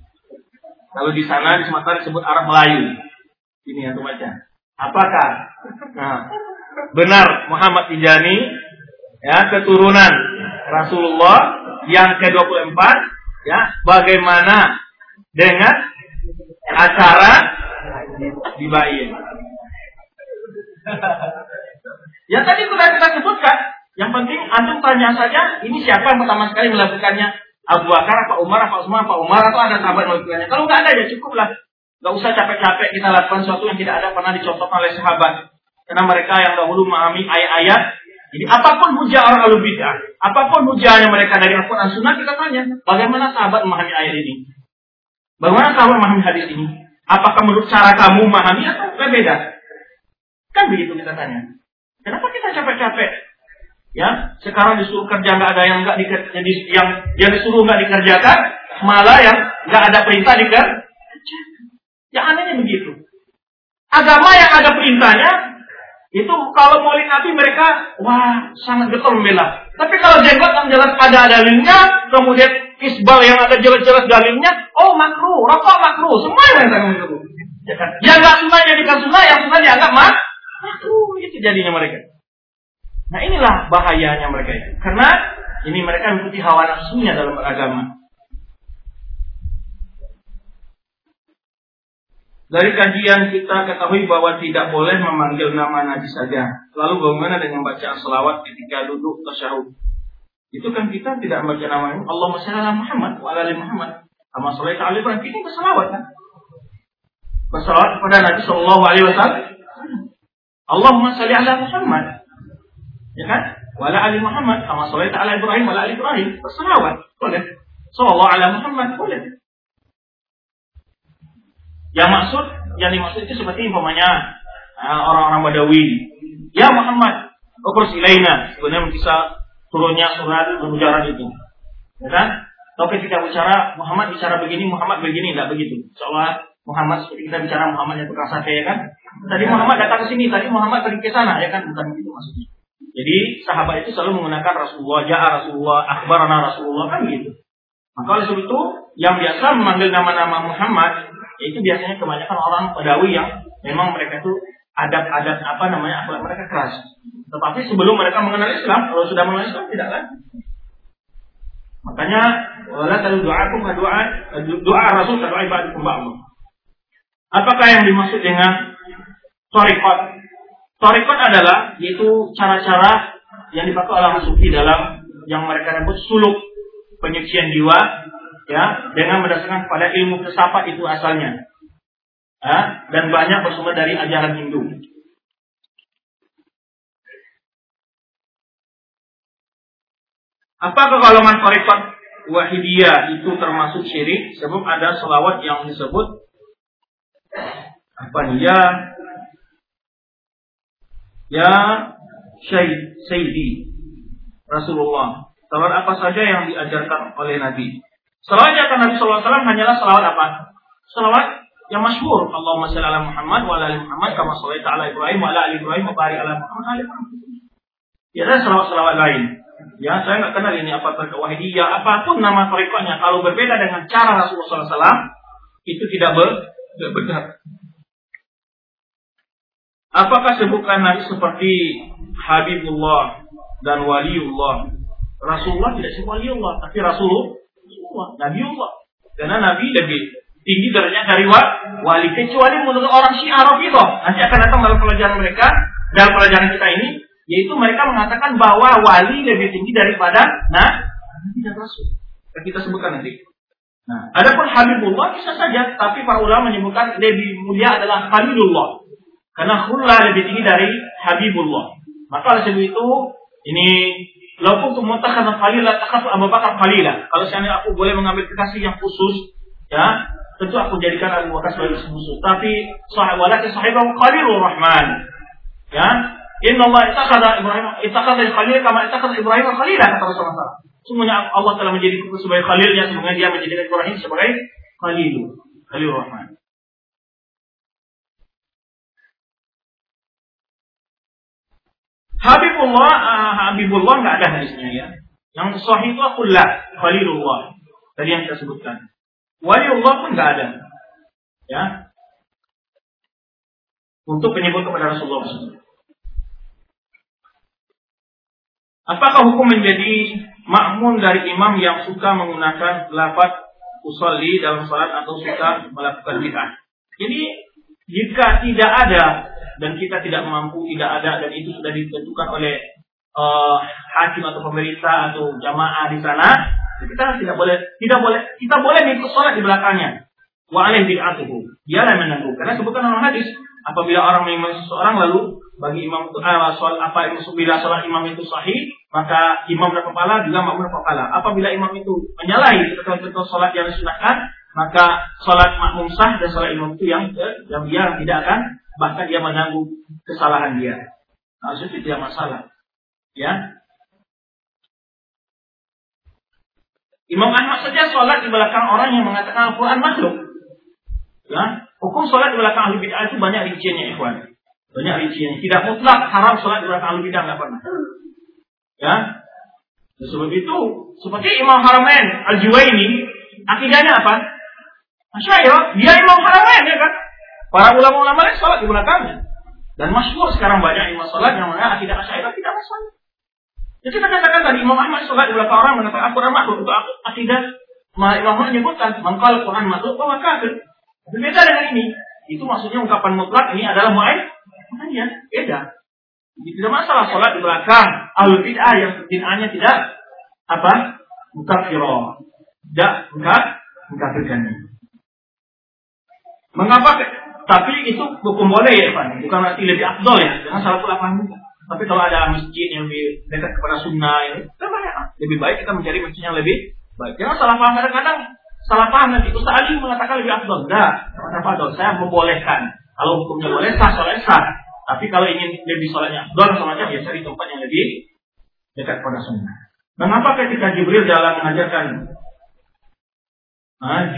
Kalau di sana di Sumatera disebut Arab Melayu. Ini yang baca. Apakah nah, benar Muhammad Tijani ya keturunan Rasulullah yang ke-24 ya bagaimana dengan acara di Bayi? *laughs* Yang tadi sudah kita sebutkan, yang penting antum tanya saja, ini siapa yang pertama sekali melakukannya? Abu Bakar, apa Umar, apa Utsman, apa Umar atau ada sahabat melakukannya. Kalau nggak ada ya cukup lah. Nggak usah capek-capek kita lakukan sesuatu yang tidak ada pernah dicontoh oleh sahabat. Karena mereka yang dahulu memahami ayat-ayat. Jadi apa pun hujah orang alul bid'ah, apa pun hujahnya mereka dari Al-Quran Sunnah kita tanya, bagaimana sahabat memahami ayat ini? Bagaimana sahabat memahami hadis ini? Apakah menurut cara kamu memahami atau berbeda? Kan begitu kita tanya. Kenapa kita capek-capek Ya, sekarang disuruh kerja nggak ada yang nggak dikerjakan, yang yang disuruh nggak dikerjakan, malah yang nggak ada perintah dikerjakan. Yang anehnya begitu. Agama yang ada perintahnya itu kalau mau Nabi mereka wah sangat getol membela. Tapi kalau jenggot yang jelas ada dalilnya, kemudian isbal yang ada jelas-jelas dalilnya, oh makruh, rokok makruh, semua yang itu. Ya kan? Yang nggak sunnah jadi sunnah, yang sunnah dianggap mak itu jadinya mereka. Nah inilah bahayanya mereka itu. Karena ini mereka mengikuti hawa nafsunya dalam beragama. Dari kajian kita ketahui bahwa tidak boleh memanggil nama Nabi saja. Lalu bagaimana dengan bacaan selawat ketika duduk tasyahud? Itu kan kita tidak membaca nama Allah Masyaallah Muhammad wa ala Muhammad. Sama sallallahu alaihi wasallam kita bersalawat kan? Bersalawat kepada Nabi Sallallahu Alaihi Wasallam. Allahumma salli ala Muhammad. Ya kan? Wa ala ali Muhammad. Sama sallallahu ala Ibrahim wa ala ali Ibrahim. Bersalawat. Boleh. Sallallahu ala Muhammad. Boleh. Yang maksud, yang dimaksud itu seperti umpamanya uh, orang-orang Badawi. Ya Muhammad, ukur ilaina. Sebenarnya bisa turunnya surat berbicara itu. Ya kan? Tapi ketika bicara Muhammad bicara begini, Muhammad begini, tidak begitu. Seolah Muhammad seperti kita bicara Muhammad yang tukang ya kan. Tadi Muhammad datang ke sini, tadi Muhammad pergi ke sana ya kan, bukan begitu maksudnya. Jadi sahabat itu selalu menggunakan Rasulullah, Ja'a Rasulullah, Akbarana Rasulullah kan gitu. Maka oleh sebab itu yang biasa memanggil nama-nama Muhammad itu biasanya kebanyakan orang Badawi yang memang mereka itu adat-adat apa namanya akhlak mereka keras. Tetapi sebelum mereka mengenal Islam, kalau sudah mengenal Islam tidak kan? Makanya wala talu doakum doa doa Rasul doa ibadatum ba'dhum. Apakah yang dimaksud dengan torikot? Torikot adalah yaitu cara-cara yang dipakai oleh sufi dalam yang mereka sebut suluk penyucian jiwa ya dengan berdasarkan pada ilmu filsafat itu asalnya ya, dan banyak bersumber dari ajaran Hindu. Apakah golongan tarikat wahidiyah itu termasuk syirik? Sebab ada selawat yang disebut apa ya ya Sayyidi Rasulullah. Salawat apa saja yang diajarkan oleh Nabi. Salawat yang Nabi SAW hanyalah salawat apa? Salawat yang masyhur. Allahumma salli ala Muhammad wa ala Muhammad kama shallaita ala Ibrahim wa ala ali Ibrahim wa barik ala Muhammad Ya ada salawat-salawat lain. Ya, saya nggak kenal ini apa tarekat Wahidiyah, apa pun nama tarekatnya. Kalau berbeda dengan cara Rasulullah SAW, itu tidak benar. Apakah sebutan Nabi seperti Habibullah dan Waliullah? Rasulullah tidak seperti Waliullah, tapi Rasulullah, Nabiullah. Karena Nabi lebih tinggi derajat dari wali. Kecuali menurut orang Syiah Rafidah. Nanti akan datang dalam pelajaran mereka, dalam pelajaran kita ini, yaitu mereka mengatakan bahwa wali lebih tinggi daripada nah tidak rasul. Kita sebutkan nanti. Nah, adapun Habibullah bisa saja, tapi para ulama menyebutkan lebih mulia adalah Khalilullah. Karena khullah lebih tinggi dari Habibullah. Maka oleh sebab itu ini Lalu mutakhadan khalilah, takhafu Abu Bakar khalilah. Kalau seandainya aku boleh mengambil kekasih yang khusus, ya, tentu aku jadikan Abu Bakar sebagai khusus. Tapi sahib walakin sahibahu Khalilur Rahman. Ya, Inna Allah itakhadha Ibrahim itakhadha Khalil kama itakhadha Ibrahim Khalila kata Rasulullah Semuanya Allah telah menjadi sebagai Khalilnya, semoga dia menjadikan Ibrahim sebagai Khalil, Khalil Rahman. Habibullah, uh, Habibullah nggak ada hadisnya ya. Yang sahih itu akullah, Khalilullah. Tadi yang saya sebutkan. Waliullah pun nggak ada. Ya. Untuk penyebut kepada Rasulullah SAW. Apakah hukum menjadi makmum dari imam yang suka menggunakan lafaz usolli dalam salat atau suka melakukan bid'ah? Jadi jika tidak ada dan kita tidak mampu, tidak ada dan itu sudah ditentukan oleh uh, hakim atau pemerintah atau jamaah di sana, kita tidak boleh tidak boleh kita boleh ikut sholat di belakangnya. Wa alaih bid'atuhu. Dialah menentu. Karena sebutkan dalam hadis, apabila orang mengimam seseorang lalu bagi imam itu uh, soal apa bila sholat imam itu sahih maka imam berkepala juga makmum berkepala. Apabila imam itu menyalahi ketentuan sholat yang disunahkan, maka sholat makmum sah dan sholat imam itu yang yang dia tidak akan bahkan dia menanggung kesalahan dia. Nah, itu tidak masalah. Ya. Imam Ahmad saja sholat di belakang orang yang mengatakan Al-Quran makhluk. Ya. Hukum sholat di belakang ahli bid'ah itu banyak rinciannya, ikhwan. Banyak rinciannya. Tidak mutlak haram sholat di belakang ahli bid'ah, nggak pernah. Ya. Dan sebab itu, seperti Imam Haramain Al-Juwaini, akidahnya apa? Asyairah, dia Imam Haramain ya kan? Para ulama-ulama lain sholat di belakangnya. Dan masyhur sekarang banyak imam sholat yang mengatakan akidah Asyairah tidak masalah. Jadi kita katakan tadi Imam Ahmad sholat di belakang orang mengatakan Al-Quran makhluk untuk akidah Imam Ahmad menyebutkan mengkal Quran makhluk bahwa kafir. Berbeda dengan ini. Itu maksudnya ungkapan mutlak ini adalah mu'ayyad. Makanya beda. Jadi tidak masalah sholat di belakang ahlu bid'ah yang bid'ahnya tidak apa? Mukafiro. Tidak mengkafirkannya. Mengapa? Tapi itu hukum boleh ya, Pak. Bukan berarti lebih abdol ya. Jangan salah paham juga. Tapi kalau ada masjid yang lebih dekat kepada sunnah ini, lebih baik kita mencari masjid yang lebih baik. Jangan salah paham kadang-kadang salah paham nanti Ustaz Ali mengatakan lebih abdul. Enggak, kenapa abdul? Saya membolehkan. Kalau hukumnya boleh sah, soalnya sah. Tapi kalau ingin lebih sholatnya abdul semacam ya cari tempat yang lebih dekat pada sunnah. Mengapa ketika Jibril dalam mengajarkan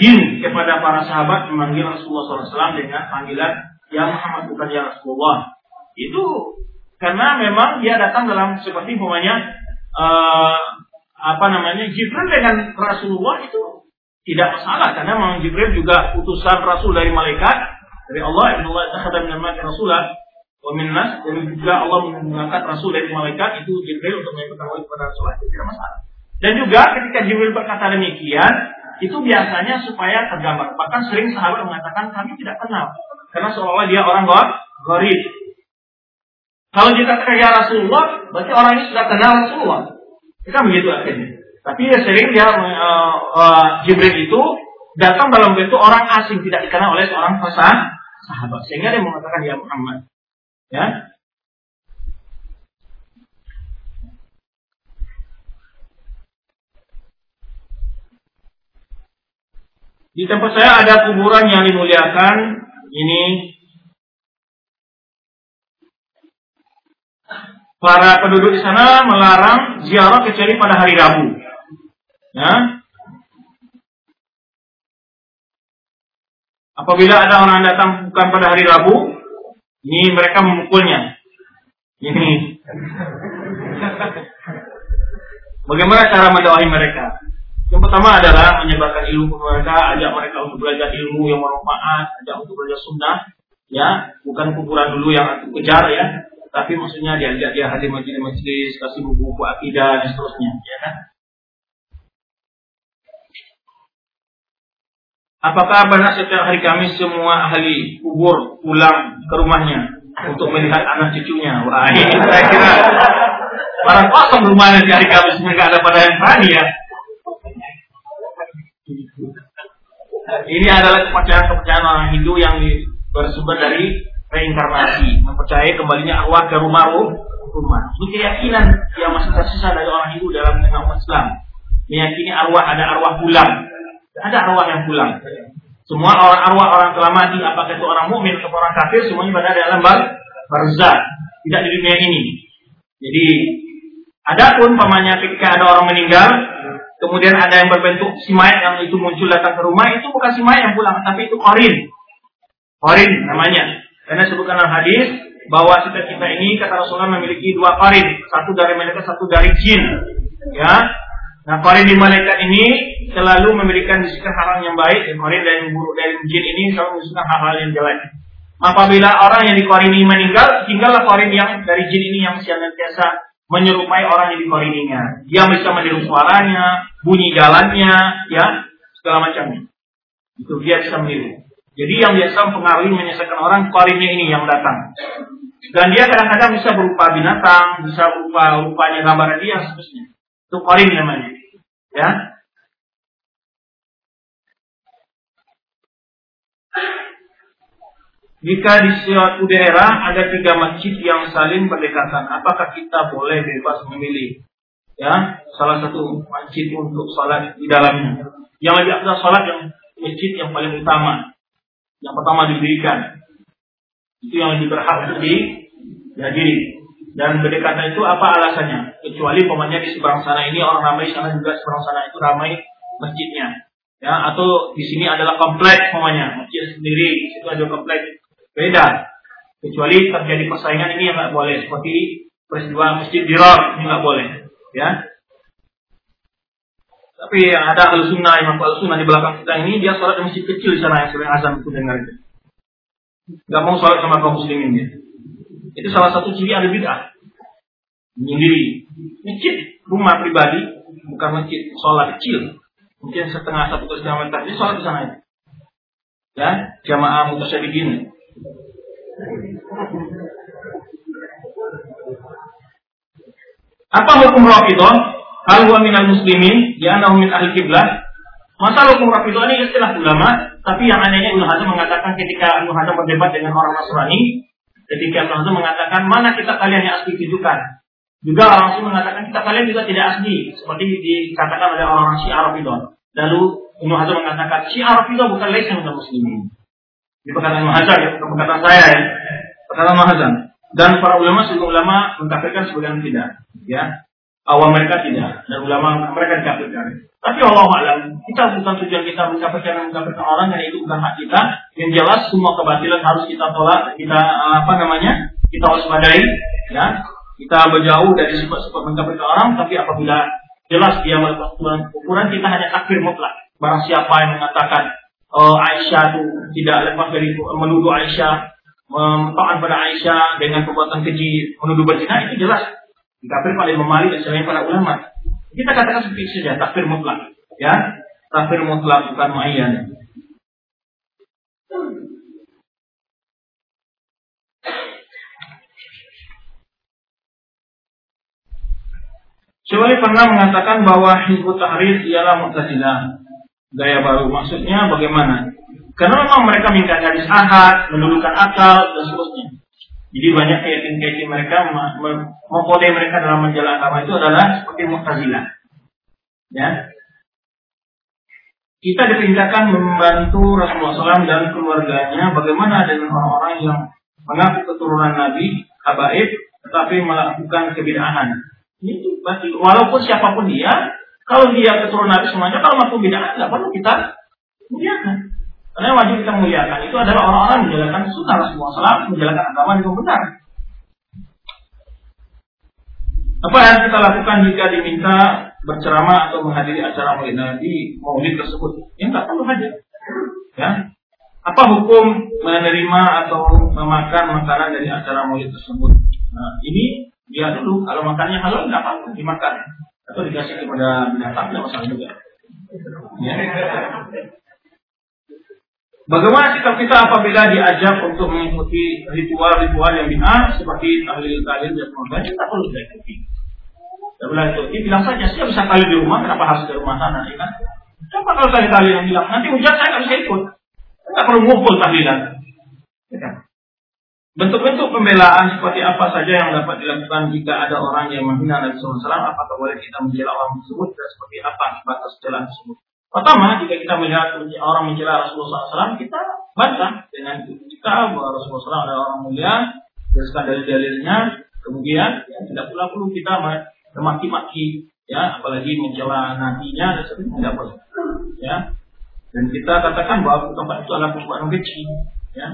jin kepada para sahabat memanggil Rasulullah SAW dengan panggilan Ya Muhammad bukan Ya Rasulullah. Itu karena memang dia datang dalam seperti umpamanya uh, apa namanya Jibril dengan Rasulullah itu tidak masalah karena memang Jibril juga utusan Rasul dari malaikat dari Allah Inna Allah min Rasulullah wa dan juga Allah mengangkat Rasul dari malaikat itu Jibril untuk menyampaikan wahyu kepada Rasulullah itu tidak masalah. Dan juga ketika Jibril berkata demikian itu biasanya supaya tergambar. Bahkan sering sahabat mengatakan kami tidak kenal karena seolah-olah dia orang gharib. Kalau dikatakan ya Rasulullah, berarti orang ini sudah kenal Rasulullah. Kita begitu akhirnya. Tapi ya sering dia uh, uh, Jibril itu datang dalam bentuk orang asing tidak dikenal oleh seorang pasang sahabat sehingga dia mengatakan ya Muhammad. Ya. Di tempat saya ada kuburan yang dimuliakan. Ini para penduduk di sana melarang ziarah kecuali pada hari Rabu. Ya. Apabila ada orang datang bukan pada hari Rabu, ini mereka memukulnya. Ini. Bagaimana cara mendakwahi mereka? Yang pertama adalah menyebarkan ilmu kepada mereka, ajak mereka untuk belajar ilmu yang bermanfaat, ajak untuk belajar sunnah, ya, bukan kuburan dulu yang aku kejar ya, tapi maksudnya diajak dia hadir majelis-majelis, kasih buku-buku akidah dan seterusnya, ya kan? Apakah benar setiap hari kami semua ahli kubur pulang ke rumahnya untuk melihat anak cucunya? Wah, ini saya kira barang kosong rumahnya di hari Kamis nggak ada pada yang berani ya. *laughs* Ini adalah kepercayaan-kepercayaan orang Hindu yang bersumber dari reinkarnasi, mempercayai kembalinya arwah ke rumah rumah. Ini keyakinan yang masih tersisa dari orang Hindu dalam umat Islam. Meyakini arwah ada arwah pulang ada arwah yang pulang. Semua orang arwah orang telah mati, apakah itu orang mukmin atau orang kafir, semuanya berada dalam bar barzah, tidak di dunia ini. Jadi, adapun pamannya ketika ada orang meninggal, kemudian ada yang berbentuk si mayat yang itu muncul datang ke rumah, itu bukan si mayat yang pulang, tapi itu korin. Korin namanya. Karena sebutkan dalam hadis bahwa setiap kita ini kata Rasulullah memiliki dua korin, satu dari malaikat, satu dari jin. Ya, Nah, korin di malaikat ini selalu memberikan bisikan hal yang baik, dan korin dari buruk dari jin ini selalu memberikan hal-hal yang jelek. Apabila orang yang di korin ini meninggal, tinggallah korin yang dari jin ini yang senantiasa menyerupai orang yang di korininya. Dia bisa meniru suaranya, bunyi jalannya, ya, segala macamnya. Itu dia bisa meniru. Jadi yang biasa mempengaruhi menyelesaikan orang korinnya ini yang datang. Dan dia kadang-kadang bisa berupa binatang, bisa berupa rupanya gambaran dia, seterusnya. Itu korin namanya. Ya. Jika di suatu daerah ada tiga masjid yang saling berdekatan, apakah kita boleh bebas memilih? Ya, salah satu masjid untuk salat di dalamnya. Yang lebih afdal salat yang masjid yang paling utama, yang pertama didirikan. Itu yang lebih berhak untuk dihadiri. Dan berdekatan itu apa alasannya? Kecuali pemainnya di seberang sana ini orang ramai sana juga seberang sana itu ramai masjidnya. Ya, atau di sini adalah kompleks pemainnya, masjid sendiri, di situ ada kompleks. Beda. Kecuali terjadi persaingan ini yang nggak boleh, seperti peristiwa masjid Dirar ini nggak boleh. Ya, tapi yang ada al sunnah yang al sunnah di belakang kita ini dia sholat di masjid kecil di sana yang sering azan itu dengar itu. Gak mau sholat sama kaum muslimin dia. Itu salah satu ciri ada bid'ah. Menyendiri. Masjid rumah pribadi bukan masjid sholat kecil. Mungkin setengah satu setengah meter. Jadi sholat di sana ya. Ya, jamaah mutasyadiqin. Apa hukum Rafidah? hal huwa minal muslimin ya anahu min ahli kiblah masalah hukum rafidah ini istilah ulama tapi yang anehnya Ibnu Hazm mengatakan ketika Ibnu Hazm berdebat dengan orang Nasrani ketika Ibnu Hazm mengatakan mana kita kalian yang asli tunjukkan juga orang Syiah mengatakan kita kalian juga tidak asli seperti dikatakan oleh orang-orang Syiah Rafidah lalu Ibnu Hazm mengatakan Syiah Rafidah bukan lain yang muslimin. Ini perkataan Ibnu Hazm ya perkataan saya ya. Perkataan Ibnu dan para ulama sebagian ulama mengkafirkan sebagian tidak ya. Awam mereka tidak dan ulama mereka dikafirkan tapi Allah alam kita bukan tujuan kita mengkafirkan dan mengkafirkan orang dan itu bukan hak kita yang jelas semua kebatilan harus kita tolak kita apa namanya kita waspadai ya. Kita berjauh dari sifat-sifat mengkafirkan orang tapi apabila jelas dia melakukan ukuran kita hanya takfir mutlak. Barang siapa yang mengatakan uh, Aisyah itu tidak lepas dari menuduh Aisyah taat pada Aisyah dengan perbuatan keji menuduh berzina itu jelas Kafir paling memali dan selain para ulama. Kita katakan seperti saja, takfir mutlak. Ya, takfir mutlak bukan muayyan. Syawali pernah mengatakan bahwa Hizbut Tahrir ialah Mu'tazilah. Gaya baru. Maksudnya bagaimana? Karena memang mereka minta hadis ahad, menundukkan akal, dan seterusnya. Jadi banyak keyakinan-keyakinan mereka mengkode mereka dalam menjalankan agama itu adalah seperti Mu'tazilah. Ya. Kita diperintahkan membantu Rasulullah SAW dan keluarganya bagaimana dengan orang-orang yang mengaku keturunan Nabi, habaib, tetapi melakukan kebidahan. Ini berarti walaupun siapa pun dia, kalau dia keturunan Nabi semuanya, kalau mampu bid'ah, nggak perlu kita muliakan. Karena yang wajib kita muliakan itu adalah orang-orang yang menjalankan sunnah Rasulullah SAW, menjalankan agama dengan benar. Apa yang kita lakukan jika diminta berceramah atau menghadiri acara maulid Nabi maulid tersebut? Ya nggak perlu saja. Ya. Apa hukum menerima atau memakan makanan dari acara maulid tersebut? Nah, ini dia dulu. Kalau makannya halal nggak apa-apa dimakan atau dikasih kepada binatang tidak masalah juga. Ya. Bagaimana sikap kita apabila diajak untuk mengikuti ritual-ritual yang bid'ah seperti tahlil tahlil dan sebagainya kita perlu ikuti. Tidak boleh ikuti, bilang saja saya bisa tahlil di rumah, kenapa harus ke rumah sana, ya kan? Coba kalau saya tahlil yang bilang nanti hujan saya nggak bisa ikut, tidak perlu ngumpul tahlilan. Ya kan? Bentuk-bentuk pembelaan seperti apa saja yang dapat dilakukan jika ada orang yang menghina Nabi SAW, apakah boleh kita mencela orang tersebut dan seperti apa batas celah tersebut? Pertama, jika kita melihat orang mencela Rasulullah SAW, kita bantah dengan kita bahwa Rasulullah SAW adalah orang mulia, berdasarkan dalil-dalilnya, kemudian ya, tidak pula perlu kita memaki-maki, ya, apalagi mencela nabinya dan sebagainya tidak boleh, ya. Dan kita katakan bahwa tempat itu adalah perbuatan kecil, ya.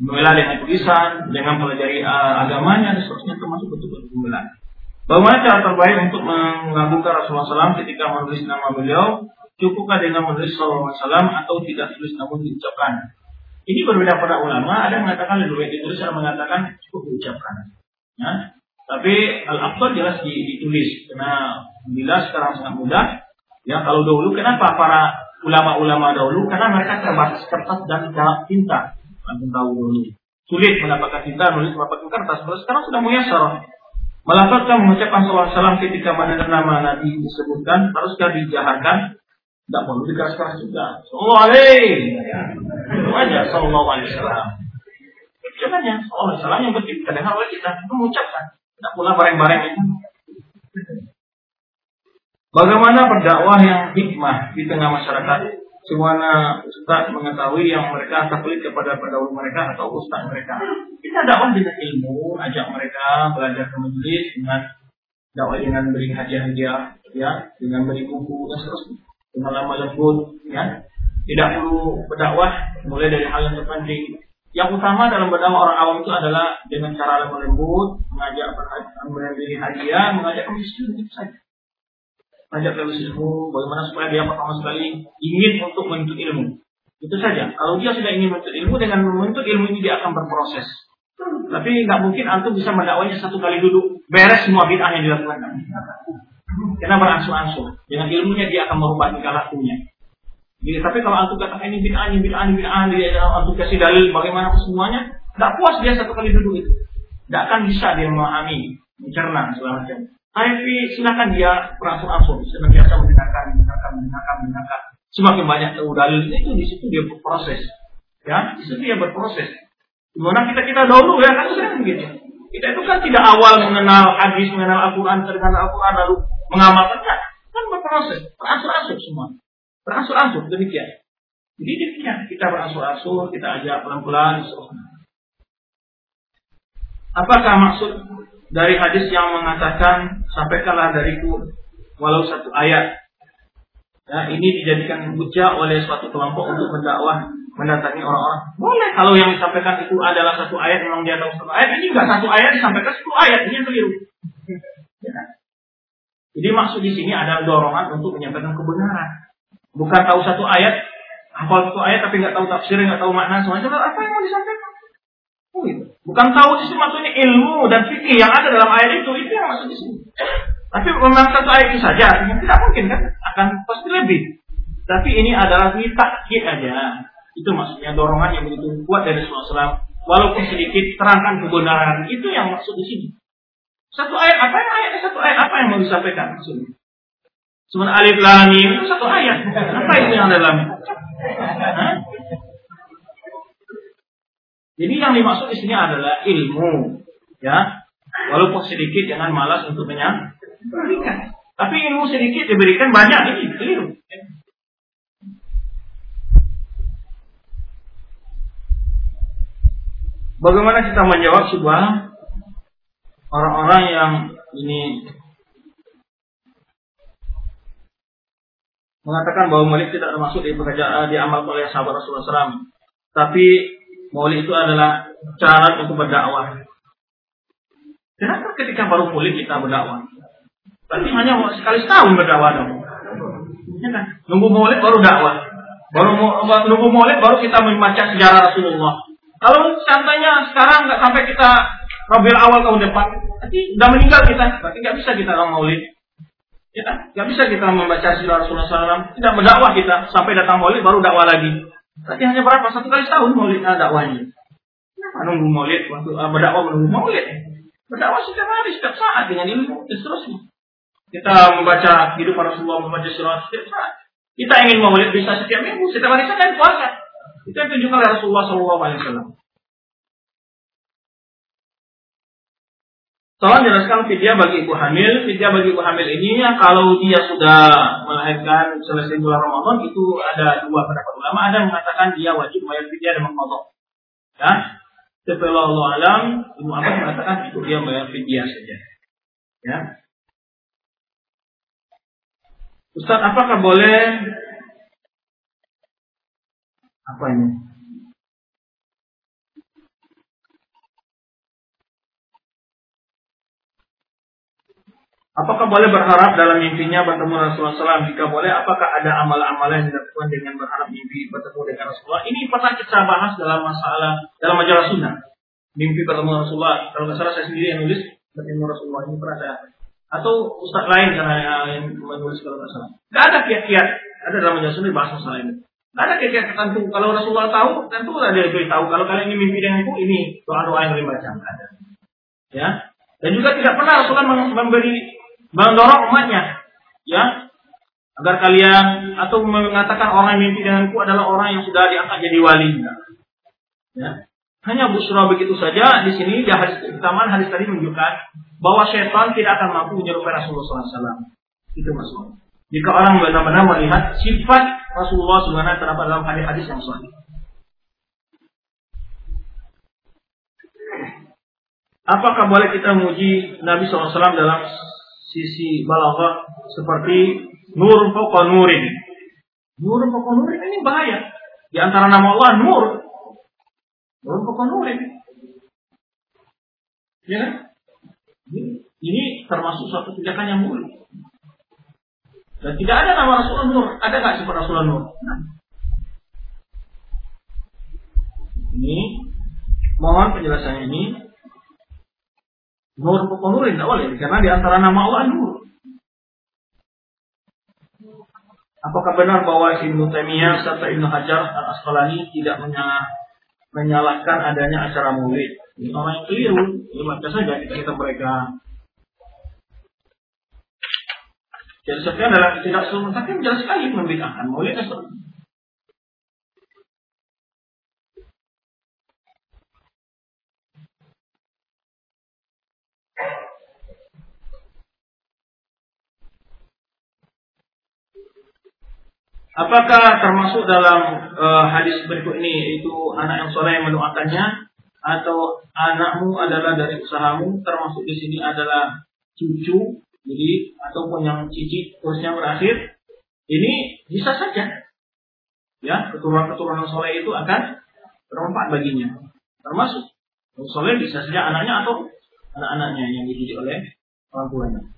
Membela dengan tulisan, dengan pelajari uh, agamanya dan seterusnya termasuk bentuk-bentuk pembelaan. Bagaimana cara terbaik untuk mengagungkan Rasulullah SAW ketika menulis nama beliau? Cukupkah dengan menulis Rasulullah SAW atau tidak tulis namun diucapkan? Ini berbeda pada ulama. Ada yang mengatakan lebih baik ditulis, ada mengatakan cukup diucapkan. Ya. Tapi al-afdal jelas ditulis karena bila sekarang sangat mudah. Ya kalau dahulu kenapa para ulama-ulama dahulu? Karena mereka terbatas kertas dan tinta. Antum tahu dulu. Sulit mendapatkan tinta, nulis mendapatkan kertas. Sekarang sudah muyasar. Melafazkan mengucapkan salam ketika mendengar nama Nabi disebutkan, haruskah dijaharkan? Tidak perlu dikeras-keras juga. Sallallahu alaihi. Itu aja sallallahu alaihi wasallam. Jangan ya, sallallahu alaihi yang penting kita dengar oleh kita mengucapkan. Tidak pula bareng-bareng itu. Bagaimana berdakwah yang hikmah di tengah masyarakat? Semua ustaz mengetahui yang mereka taklid kepada pendahulu mereka atau ustaz mereka. Kita dakwah dengan ilmu, ajak mereka belajar ke majelis dengan dakwah dengan beri hadiah-hadiah, ya, dengan beri buku dan seterusnya. Dengan lama lembut, ya. Tidak perlu berdakwah mulai dari hal yang terpenting. Yang utama dalam berdakwah orang awam itu adalah dengan cara lembut, mengajak memberi hadiah, mengajak miskin itu saja ngajak ke ilmu, bagaimana supaya dia pertama sekali ingin untuk menuntut ilmu. Itu saja. Kalau dia sudah ingin menuntut ilmu, dengan menuntut ilmu ini dia akan berproses. Tapi nggak mungkin antum bisa mendakwanya satu kali duduk beres semua bid'ah yang dilakukan. Karena beransur-ansur. Dengan ilmunya dia akan merubah tingkah lakunya. Jadi, tapi kalau antum katakan ini bid'ah, ini bid'ah, ini bid'ah, dia antum kasih dalil bagaimana semuanya, nggak puas dia satu kali duduk itu. Nggak akan bisa dia memahami, mencerna segala macam. Tapi silakan dia beransur-ansur, senantiasa mendengarkan, mendengarkan, mendengarkan, mendengarkan. Semakin banyak tahu dalil itu di situ dia berproses. Ya, di situ dia berproses. Gimana kita kita dahulu ya kan sering begitu. Kita itu kan tidak awal mengenal hadis, mengenal Al-Quran, terkenal Al-Quran lalu mengamalkan kan, kan berproses, beransur-ansur semua, beransur-ansur demikian. Jadi demikian kita beransur-ansur, kita ajak pelan-pelan, Apakah maksud dari hadis yang mengatakan sampaikanlah dariku walau satu ayat. Ya, ini dijadikan hujah oleh suatu kelompok untuk mendakwah mendatangi orang-orang. Boleh kalau yang disampaikan itu adalah satu ayat memang dia tahu satu ayat. Ini enggak satu ayat disampaikan satu ayat ini yang keliru. Ya. Jadi maksud di sini ada dorongan untuk menyampaikan kebenaran. Bukan tahu satu ayat, hafal satu ayat tapi nggak tahu tafsir, nggak tahu makna semuanya. Apa yang mau disampaikan? Oh, itu. Bukan tahu sini maksudnya ilmu dan fikih yang ada dalam ayat itu, itu yang maksud di sini. Tapi memang satu ayat itu saja, tidak mungkin kan? Akan pasti lebih. Tapi ini adalah takkit aja. Itu maksudnya dorongan yang begitu kuat dari Rasulullah. Walaupun sedikit terangkan kebenaran, itu yang maksud di sini. Satu ayat apa yang ayatnya satu ayat apa yang mau disampaikan maksudnya? Sebenarnya alif lam itu satu ayat. Apa itu yang dalamnya? Jadi yang dimaksud di sini adalah ilmu, ya. Walaupun sedikit jangan malas untuk menyampaikan. Tapi ilmu sedikit diberikan banyak ini keliru. Bagaimana kita menjawab sebuah orang-orang yang ini mengatakan bahwa Malik tidak termasuk di pekerjaan di amal oleh sahabat Rasulullah SAW. Tapi Maulid itu adalah cara untuk berdakwah. Kenapa ketika baru pulih kita berdakwah? Kan hanya sekali setahun berdakwah dong. Ya kan? Nunggu maulid baru dakwah. Baru nunggu maulid baru kita membaca sejarah Rasulullah. Kalau santainya sekarang nggak sampai kita Rabiul awal tahun depan, nanti udah meninggal kita, berarti nggak bisa kita orang maulid. Ya kan? Nggak bisa kita membaca sejarah Rasulullah SAW, tidak berdakwah kita sampai datang maulid baru dakwah lagi. Berarti hanya berapa? Satu kali setahun maulid nah, dakwahnya. Kenapa nunggu maulid waktu uh, berdakwah menunggu maulid? Berdakwah setiap hari, setiap saat dengan ilmu dan seterusnya. Kita membaca hidup Rasulullah, membaca surah setiap saat. Kita ingin maulid bisa setiap minggu, setiap hari Senin puasa. Itu yang tunjukkan oleh Rasulullah SAW. Tolong jelaskan fidyah bagi ibu hamil. Fidyah bagi ibu hamil ini ya kalau dia sudah melahirkan selesai bulan Ramadan itu ada dua pendapat ulama. Ada yang mengatakan dia wajib bayar fidyah dan mengkodok. Ya, setelah Allah alam, Ibu Abbas mengatakan itu dia bayar fidyah saja. Ya. Ustaz, apakah boleh apa ini? Apakah boleh berharap dalam mimpinya bertemu Rasulullah SAW? Jika boleh, apakah ada amal-amalan yang dilakukan dengan berharap mimpi bertemu dengan Rasulullah? Ini pernah kita bahas dalam masalah dalam majalah sunnah. Mimpi bertemu Rasulullah. Kalau nggak salah saya sendiri yang nulis bertemu Rasulullah ini pernah saya atau ustaz lain karena yang menulis kalau nggak salah. Nggak ada kiat-kiat. Ada dalam majalah sunnah bahas masalah ini. Nggak ada kiat-kiat tertentu. Kalau Rasulullah tahu, tentu dia tahu. Kalau kalian ini mimpi denganku, ini doa-doa yang dibaca. Ada. Ya. Dan juga tidak pernah Rasulullah memberi mendorong umatnya ya. Agar kalian atau mengatakan orang yang mimpi denganku adalah orang yang sudah diangkat jadi wali. Ya. Hanya busra begitu saja. Di sini di hadis pertama hadis tadi menunjukkan bahwa setan tidak akan mampu menyerupai Rasulullah SAW itu maksudnya jika orang benar-benar melihat sifat Rasulullah SWT terdapat dalam hadis-hadis yang sahih. Apakah boleh kita memuji Nabi SAW dalam sisi balaghah seperti nur pokok nurin. Nur pokok nurin ini bahaya. Di antara nama Allah nur. Nur pokok nurin. Ya kan? Ini termasuk suatu tindakan yang buruk. Dan tidak ada nama Rasulullah Nur. Ada nggak sifat Rasulullah Nur? Nah. Ini mohon penjelasannya ini Nur pokok Nur tidak boleh karena di antara nama Allah Nur. Apakah benar bahwa Ibnu Taimiyah serta Ibnu Hajar Al Asqalani tidak menyalahkan adanya acara maulid? Ini orang yang keliru. Maka saja kita kita mereka Jadi sekian dalam tidak sunnah tapi jelas sekali membid'ahkan maulid. Apakah termasuk dalam uh, hadis berikut ini itu anak yang soleh yang mendoakannya atau anakmu adalah dari usahamu termasuk di sini adalah cucu jadi ataupun yang cici terusnya berakhir? Ini bisa saja. Ya keturunan-keturunan soleh itu akan bermanfaat baginya. Termasuk soleh bisa saja anaknya atau anak-anaknya yang dididik oleh orang tuanya.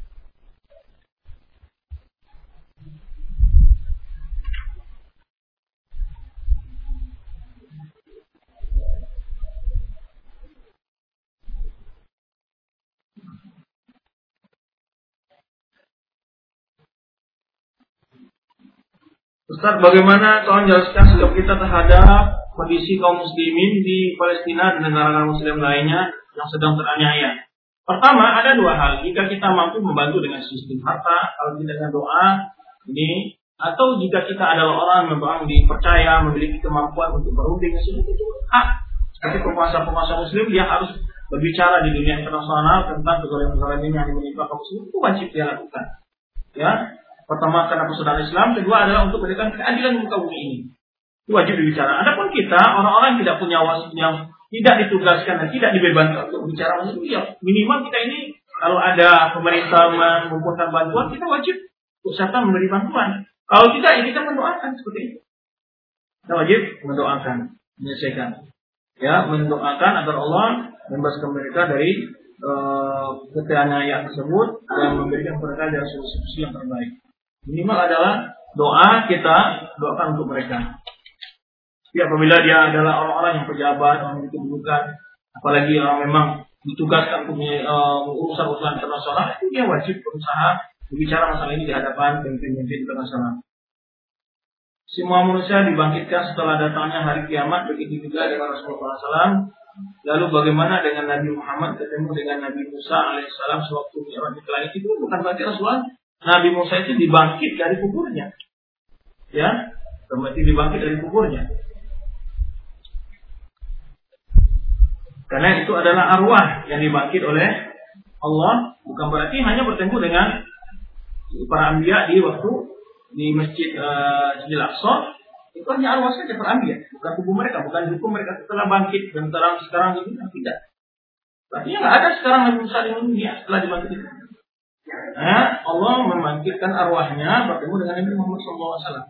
Ustaz, bagaimana tolong jelaskan sikap kita terhadap kondisi kaum muslimin di Palestina dan negara-negara muslim lainnya yang sedang teraniaya? Pertama, ada dua hal. Jika kita mampu membantu dengan sistem harta, kalau kita dengan doa, ini atau jika kita adalah orang yang memang dipercaya memiliki kemampuan untuk berunding itu hak. Seperti penguasa-penguasa muslim dia harus berbicara di dunia internasional tentang kezaliman ini yang menimpa kaum muslim itu wajib dia lakukan. Ya, Pertama karena persaudaraan Islam, kedua adalah untuk memberikan keadilan muka bumi ini. Itu wajib dibicara. Adapun kita orang-orang yang tidak punya wasit yang tidak ditugaskan dan tidak dibebankan untuk bicara muslim, ya minimal kita ini kalau ada pemerintah mengumpulkan bantuan, kita wajib usahakan memberi bantuan. Kalau tidak, ya kita mendoakan seperti itu. Kita wajib mendoakan, menyelesaikan. Ya, mendoakan agar Allah membebaskan mereka dari uh, ketenayaan tersebut dan memberikan mereka dari solusi yang terbaik. Minimal adalah doa kita doakan untuk mereka. Ya, apabila dia adalah orang-orang yang pejabat, orang yang kedudukan, apalagi orang memang ditugaskan untuk uh, urusan-urusan internasional, itu dia wajib berusaha berbicara masalah ini di hadapan pemimpin-pemimpin internasional. Semua manusia dibangkitkan setelah datangnya hari kiamat, begitu juga dengan Rasulullah SAW. Lalu bagaimana dengan Nabi Muhammad ketemu dengan Nabi Musa alaihissalam sewaktu mi'raj di langit itu bukan berarti Rasulullah Nabi Musa itu dibangkit dari kuburnya. Ya, berarti dibangkit dari kuburnya. Karena itu adalah arwah yang dibangkit oleh Allah, bukan berarti hanya bertemu dengan para anbiya di waktu di masjid uh, Al Aqsa itu hanya arwah saja para anbiya, bukan tubuh mereka, bukan hukum mereka setelah bangkit dan sekarang sekarang ini tidak. Berarti nggak ada sekarang Nabi Musa di dunia setelah dibangkit Nah, Allah membangkitkan arwahnya bertemu dengan Nabi Muhammad SAW.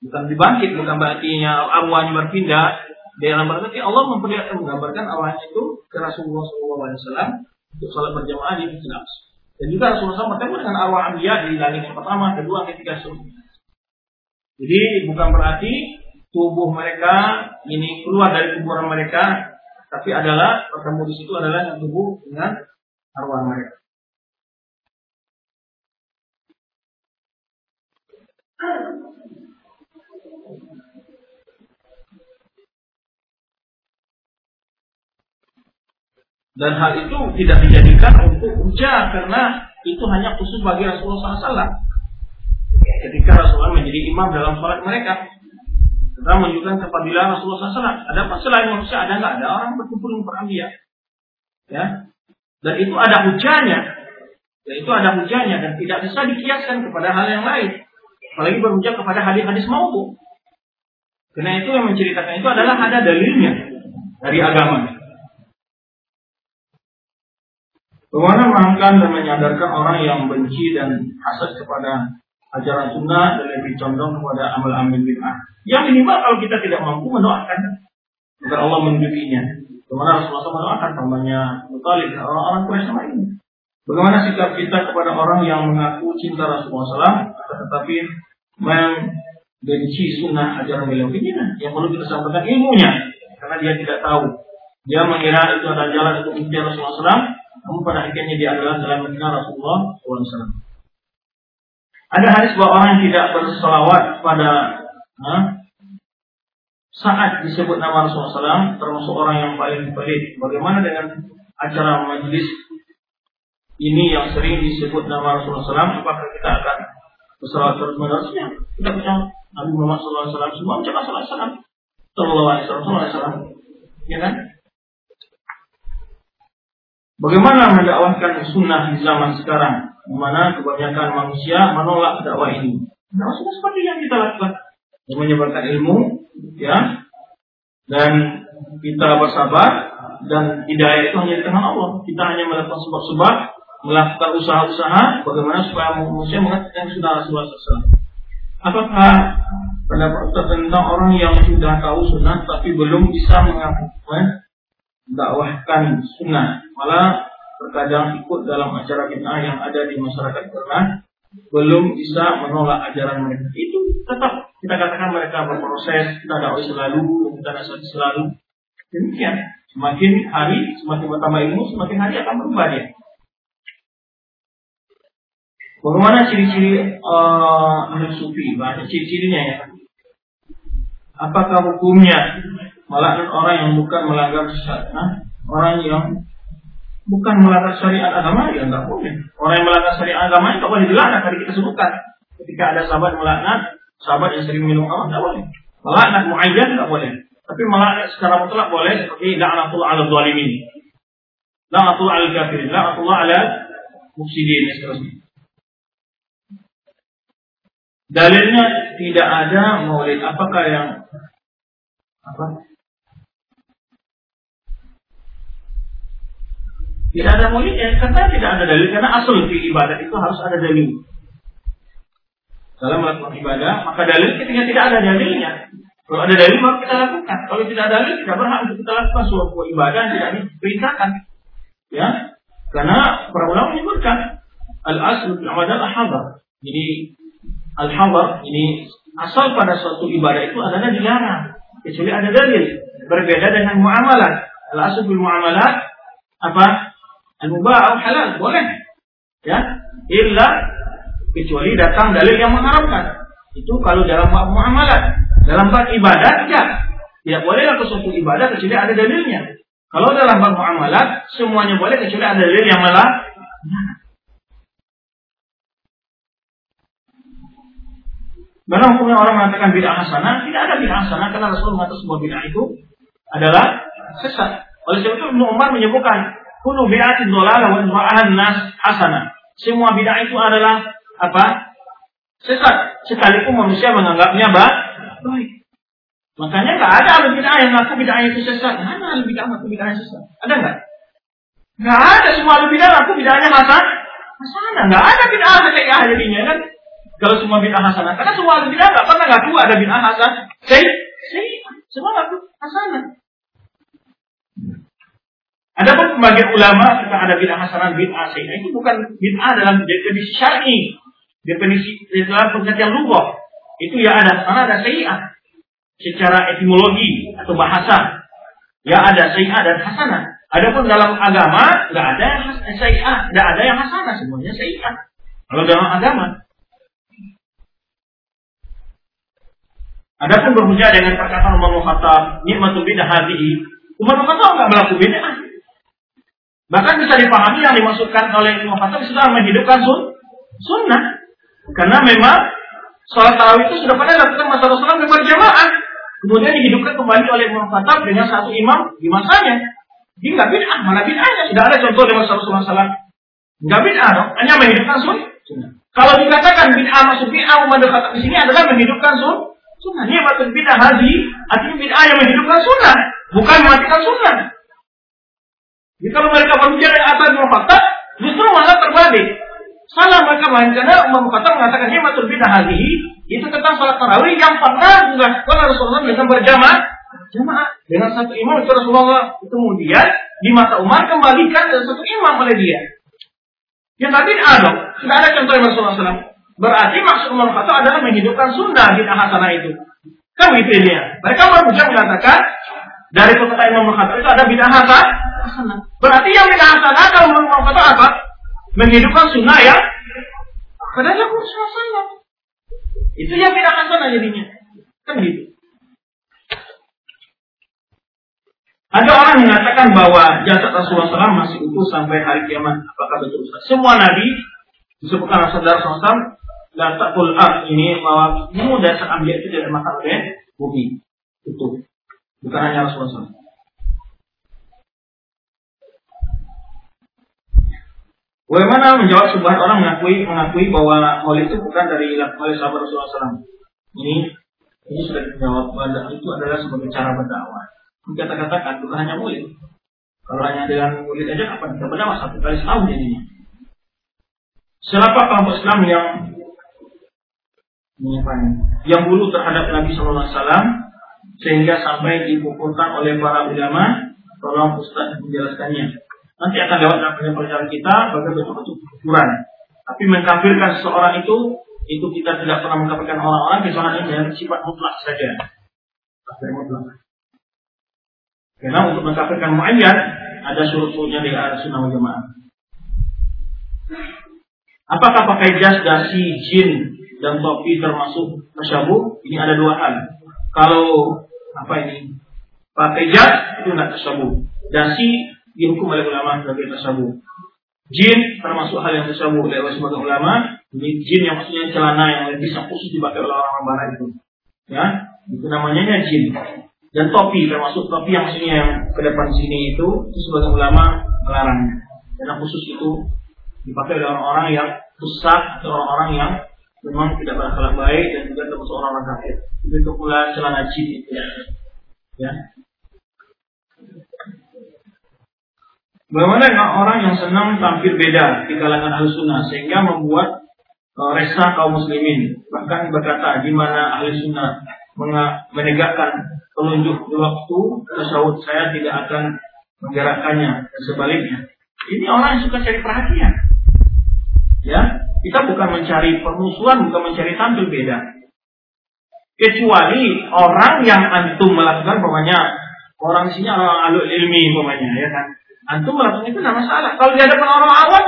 Bukan dibangkit, bukan berarti arwahnya berpindah. Dalam berarti Allah memperlihatkan menggambarkan arwahnya itu ke Rasulullah SAW untuk sholat berjamaah di Islam. Dan juga Rasulullah SAW bertemu dengan arwah Ambiya di langit yang pertama, kedua, ketiga, seterusnya. Jadi bukan berarti tubuh mereka ini keluar dari kuburan mereka, tapi adalah bertemu di situ adalah tubuh dengan arwah mereka. Dan hal itu tidak dijadikan untuk hujah karena itu hanya khusus bagi Rasulullah SAW. Ketika Rasulullah menjadi imam dalam sholat mereka, kita menunjukkan kepada Rasulullah SAW. Ada apa selain manusia? Ada nggak? Ada orang berkumpul para Ya, dan itu ada hujahnya. Dan itu ada hujahnya dan tidak bisa dikiaskan kepada hal yang lain. Apalagi berhujah kepada hadis-hadis maupun. Karena itu yang menceritakan itu adalah ada dalilnya dari agama. Bagaimana mengangkat dan menyadarkan orang yang benci dan hasad kepada ajaran sunnah dan lebih condong kepada amal-amal bid'ah. Yang minimal kalau kita tidak mampu mendoakan agar Allah menunjukinya. Bagaimana Rasulullah mendoakan namanya Mutalib orang-orang Quraisy sama ini. Bagaimana sikap kita kepada orang yang mengaku cinta Rasulullah SAW tetapi membenci sunnah ajaran beliau ini yang perlu kita sampaikan ilmunya karena dia tidak tahu. Dia mengira itu adalah jalan untuk mencari Rasulullah SAW namun pada akhirnya dia adalah dalam mengenal Rasulullah SAW. Ada hadis bahwa orang yang tidak berselawat pada nah, saat disebut nama Rasulullah SAW termasuk orang yang paling pelit. Bagaimana dengan acara majelis ini yang sering disebut nama Rasulullah SAW? Apakah kita akan bersalawat terus menerusnya kita baca Nabi Muhammad SAW semua mencoba salat salam Sallallahu Alaihi Wasallam ya kan Bagaimana mendakwahkan sunnah di zaman sekarang, di mana kebanyakan manusia menolak dakwah ini? Nah, sudah seperti yang kita lakukan, menyebarkan ilmu, ya, dan kita bersabar dan hidayah itu hanya di tangan Allah. Kita hanya melakukan sebab-sebab, melakukan usaha-usaha bagaimana supaya manusia mengatakan sudah Rasulullah SAW. Apakah pendapat tentang orang yang sudah tahu sunnah tapi belum bisa mengakukan dakwahkan sunnah. Malah terkadang ikut dalam acara bid'ah yang ada di masyarakat karena belum bisa menolak ajaran mereka. Itu tetap kita katakan mereka berproses kita dakwah selalu kita nasihati selalu. Demikian. Semakin hari semakin bertambah ilmu semakin hari akan berubah dia. Bagaimana ciri-ciri uh, sufi? Banyak ciri-cirinya ya. Apakah hukumnya melaknat orang yang bukan melanggar syariat, orang yang bukan melanggar syariat agama ya enggak boleh. Orang yang melanggar syariat agama itu boleh dilaknat tadi kita sebutkan. Ketika ada sahabat melaknat, sahabat yang sering minum Allah enggak boleh. Melaknat muayyan enggak boleh. Tapi melaknat secara mutlak boleh seperti la'natul 'ala dhalimin. La'natul 'ala kafirin, la'natul 'ala mufsidin seterusnya. Dalilnya tidak ada maulid. Apakah yang apa? Tidak ada maulid ya karena tidak ada dalil karena asal di ibadah itu harus ada dalil. Dalam melakukan ibadah, maka dalil ketika tidak ada dalilnya. Kalau ada dalil baru kita lakukan. Kalau tidak ada dalil tidak berhak untuk kita lakukan suatu ibadah yang tidak diperintahkan. Ya, karena para ulama menyebutkan al asl fil ibadah al Jadi al hadar ini asal pada suatu ibadah itu adalah dilarang kecuali ada dalil. Berbeda dengan muamalat. Al asl fil muamalat apa? Al-mubah halal boleh. Ya, illa kecuali datang dalil yang mengharamkan. Itu kalau dalam bab muamalat, dalam bab ibadah tidak. Tidak boleh lakukan suatu ibadah kecuali ada dalilnya. Kalau dalam bab muamalat semuanya boleh kecuali ada dalil yang malah Karena hukumnya orang mengatakan bid'ah hasanah, tidak ada bid'ah hasanah karena Rasul mengatakan sebuah bid'ah itu adalah sesat. Oleh sebab itu Ibnu Umar menyebutkan Kullu bid'atin dolalah wa ra'ahan nas hasana. Semua bid'ah itu adalah apa? Sesat. Sekalipun manusia menganggapnya baik. Makanya nggak ada ahli bid'ah yang ngaku bid'ah itu sesat. Mana ahli bid'ah ngaku bid'ah sesat? Ada nggak? Nggak ada semua ahli bid'ah ngaku bid'ahnya hasan. Hasanah. Nggak ada bid'ah ahli jadinya kan? Kalau semua bid'ah hasanah. Karena semua ahli bid'ah nggak pernah ngaku ada bid'ah hasan. Saya, saya, semua ngaku hasanah. Ada pun pembagian ulama tentang ada bid'ah hasanah bid'ah sayyi'ah itu bukan bid'ah dalam definisi syar'i, definisi dalam pengertian lughah. Itu ya ada hasanah ada sayyi'ah. Secara etimologi atau bahasa ya ada sayyi'ah dan hasanah. Adapun dalam agama nggak ada yang sayyi'ah, nggak ada yang hasanah, semuanya sayyi'ah. Kalau dalam agama Adapun berhujah dengan perkataan Umar Khattab, nikmatul bid'ah hadhihi. Umar Khattab nggak melakukan bid'ah. Bahkan bisa dipahami yang dimaksudkan oleh Imam Khattab sudah menghidupkan sun, sunnah. Karena memang sholat tarawih itu sudah pernah dilakukan masa Rasulullah berjamaah. Kemudian dihidupkan kembali oleh Imam Khattab dengan satu imam di masanya. Dia nggak bid'ah, mana bid'ahnya? Sudah ada contoh di masa Rasulullah SAW. Nggak bid'ah dong, hanya menghidupkan sun, sunnah. Kalau dikatakan bid'ah masuk bid'ah Umar Khattab di sini adalah menghidupkan sun, sunnah. Ini maksud bid'ah haji, artinya bid'ah yang menghidupkan sunnah, bukan mematikan sunnah. Jadi kalau mereka berbicara Imam Khattab, justru malah terbalik. Salah mereka main karena Imam Khattab mengatakan himatul bidah hadihi itu tentang sholat tarawih yang pernah dilakukan Rasulullah dengan berjamaah jamaah dengan satu imam itu Rasulullah kemudian di masa Umar kembalikan dengan satu imam oleh dia. Yang tadi ada, sudah ada contoh yang Rasulullah SAW. Berarti maksud Umar adalah menghidupkan sunnah di hasanah itu. Kan begitu dia. Mereka berbicara mengatakan dari kota Imam Khattab itu ada bidah hasanah. Berarti yang bid'ah hasanah kalau menurut kata apa? Menghidupkan sunnah ya. Karena dia sunnah Itu yang bid'ah hasanah jadinya. Kan gitu. Ada orang mengatakan bahwa jasad Rasulullah SAW masih utuh sampai hari kiamat. Apakah betul? Semua nabi disebutkan saudara SAW dan takul art ini bahwa ilmu dasar ambil itu tidak makan oleh bumi. Itu bukan hanya Rasulullah SAW. Bagaimana menjawab sebuah orang mengakui mengakui bahwa maulid itu bukan dari oleh sahabat Rasulullah SAW. Ini ini sudah dijawab bahwa itu adalah sebagai cara berdakwah. Kita katakan bukan hanya maulid. Kalau hanya dengan maulid aja kapan kita berdakwah satu kali setahun jadinya. Siapa kelompok Islam yang yang bulu terhadap Nabi Shallallahu Alaihi Wasallam sehingga sampai dipukulkan oleh para ulama. Tolong Ustaz menjelaskannya. Nanti akan lewat dalam pelajaran kita bagaimana bentuk-bentuk kufuran. Tapi mengkafirkan seseorang itu itu kita tidak pernah mengkafirkan orang-orang kecuali dengan sifat mutlak saja. Kafir mutlak. Karena untuk mengkafirkan muayyan ada surut-surutnya di arah sunnah jamaah. Apakah pakai jas, dasi, jin, dan topi termasuk tasyabuh? Ini ada dua hal. Kalau apa ini? Pakai jas itu tidak tasyabuh. Dasi dihukum oleh ulama sebagai tasyabuh. Jin termasuk hal yang tasyabuh oleh sebagai ulama. Ini jin yang maksudnya celana yang bisa khusus dipakai oleh orang-orang barat itu. Ya, itu namanya jin. Dan topi termasuk topi yang maksudnya yang ke depan sini itu itu sebagai ulama melarang. Karena khusus itu dipakai oleh orang-orang yang rusak atau orang-orang yang memang tidak berakhlak baik dan juga termasuk orang-orang kafir. Begitu pula celana jin itu. Ya. Bagaimana orang yang senang tampil beda di kalangan ahli sunnah sehingga membuat uh, resah kaum muslimin bahkan berkata di mana ahli sunnah menegakkan penunjuk di waktu tasawuf saya tidak akan menggerakkannya sebaliknya ini orang yang suka cari perhatian ya kita bukan mencari permusuhan, bukan mencari tampil beda. Kecuali orang yang antum melakukan, pokoknya orang sini orang alu ilmi, pokoknya ya kan. Antum melakukan itu tidak masalah. Kalau di hadapan orang awam,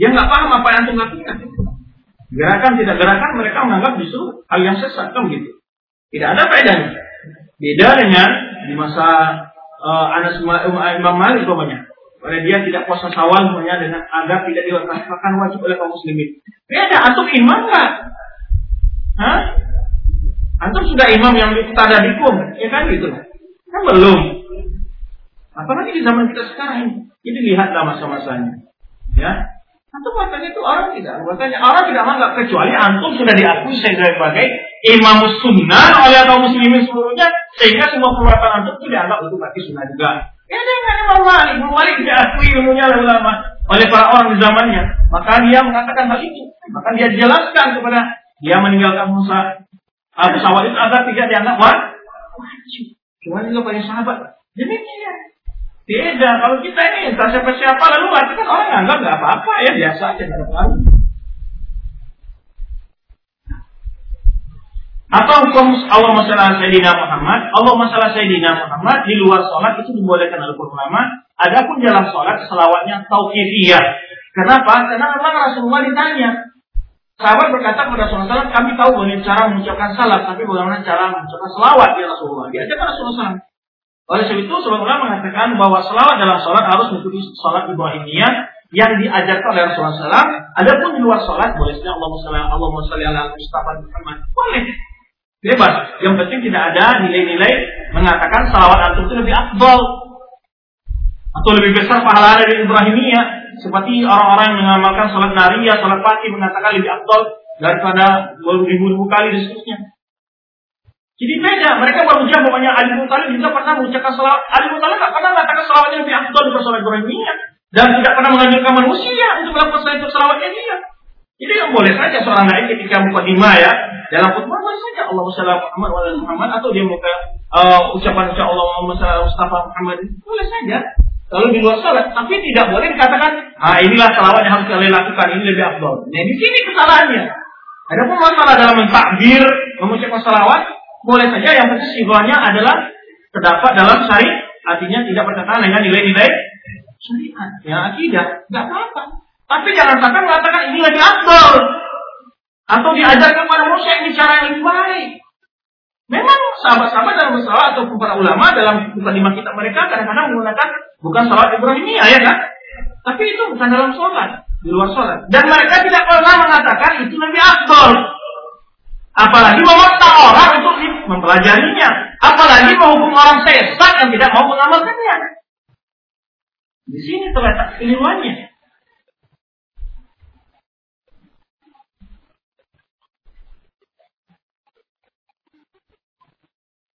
dia nggak paham apa yang antum lakukan. Gerakan tidak gerakan, mereka menganggap justru hal yang sesat, kan gitu. Tidak ada bedanya. Beda dengan di masa uh, Anas Imam Malik, pokoknya. Oleh dia tidak puasa sawal semuanya dengan agar tidak dilaksanakan wajib oleh kaum muslimin. Beda, antum imam nggak? Hah? Antum sudah imam yang dikum, ya kan gitu? Kan belum. Apalagi di zaman kita sekarang ini. lihatlah masa-masanya. Ya, Antum katanya itu orang tidak. Makanya orang tidak menganggap kecuali antum sudah diakui sebagai imam sunnah oleh kaum muslimin seluruhnya sehingga semua perbuatan antum itu dianggap itu berarti sunnah juga. Ya dengan Imam Malik. Imam Malik diakui ilmunya oleh ulama. Oleh para orang di zamannya. Maka dia mengatakan hal itu. Maka dia jelaskan kepada dia meninggalkan Musa. Abu Sawad itu agar tidak dianggap wajib. Cuma juga banyak sahabat. Demikian. Beda. Kalau kita ini entah siapa-siapa lalu kan orang anggap nggak apa-apa ya biasa aja nggak apa Atau Allah masalah Sayyidina Muhammad, Allah masalah Sayyidina Muhammad di luar sholat itu dibolehkan oleh ulama. Adapun dalam sholat selawatnya tauqifiyah. Kenapa? Karena memang Rasulullah ditanya. Sahabat berkata kepada Rasulullah SAW, kami tahu bagaimana cara mengucapkan salat, tapi bagaimana cara mengucapkan selawat di Rasulullah. Diajarkan Rasulullah SAW. Oleh sebab itu, sebenarnya mengatakan bahwa selawat dalam sholat harus mengikuti sholat Ibrahimiyah yang diajarkan oleh Rasulullah SAW. Adapun di luar sholat, boleh saja Allah Allah Allah Mustafa Muhammad. Boleh. Bebas. Yang penting tidak ada nilai-nilai mengatakan salawat antum itu lebih afdal atau lebih besar pahala dari Ibrahimiyah seperti orang-orang yang mengamalkan salat nariyah, salat pagi mengatakan lebih afdal daripada ribu-ribu kali dan seterusnya. Jadi beda, mereka berucap pokoknya Ali Mutalib juga pernah mengucapkan salawat. Ali Mutalib tidak pernah mengatakan salawatnya lebih afdal daripada salat Ibrahimiyah dan tidak pernah menganjurkan manusia untuk melakukan itu salawatnya dia. Jadi yang boleh saja seorang lain ketika mukadimah ya. Dalam khutbah boleh saja Allah Muhammad wa Muhammad atau dia muka uh, ucapan ucapan Allah Muhammad Mustafa Muhammad. Boleh saja. Kalau di luar salat tapi tidak boleh dikatakan ah inilah salawat yang harus kalian lakukan ini lebih afdol. Nah di sini kesalahannya. Adapun masalah dalam mentakbir mengucapkan salawat boleh saja. Yang penting sifatnya adalah terdapat dalam syariat artinya tidak berkaitan dengan nilai-nilai syariat. Ya akidah. Nggak apa-apa tapi jangan sampai mengatakan ini lebih afdol atau diajarkan pada manusia ini cara yang baik. Memang sahabat-sahabat dalam masalah atau para ulama dalam lima kitab mereka kadang-kadang menggunakan bukan salat Ibrahimiyah ya kan? Tapi itu bukan dalam sholat. di luar sholat. Dan mereka tidak pernah mengatakan itu lebih afdol. Apalagi memaksa orang untuk mempelajarinya. Apalagi menghukum orang sesat yang tidak mau mengamalkannya. Di sini terletak keliruannya.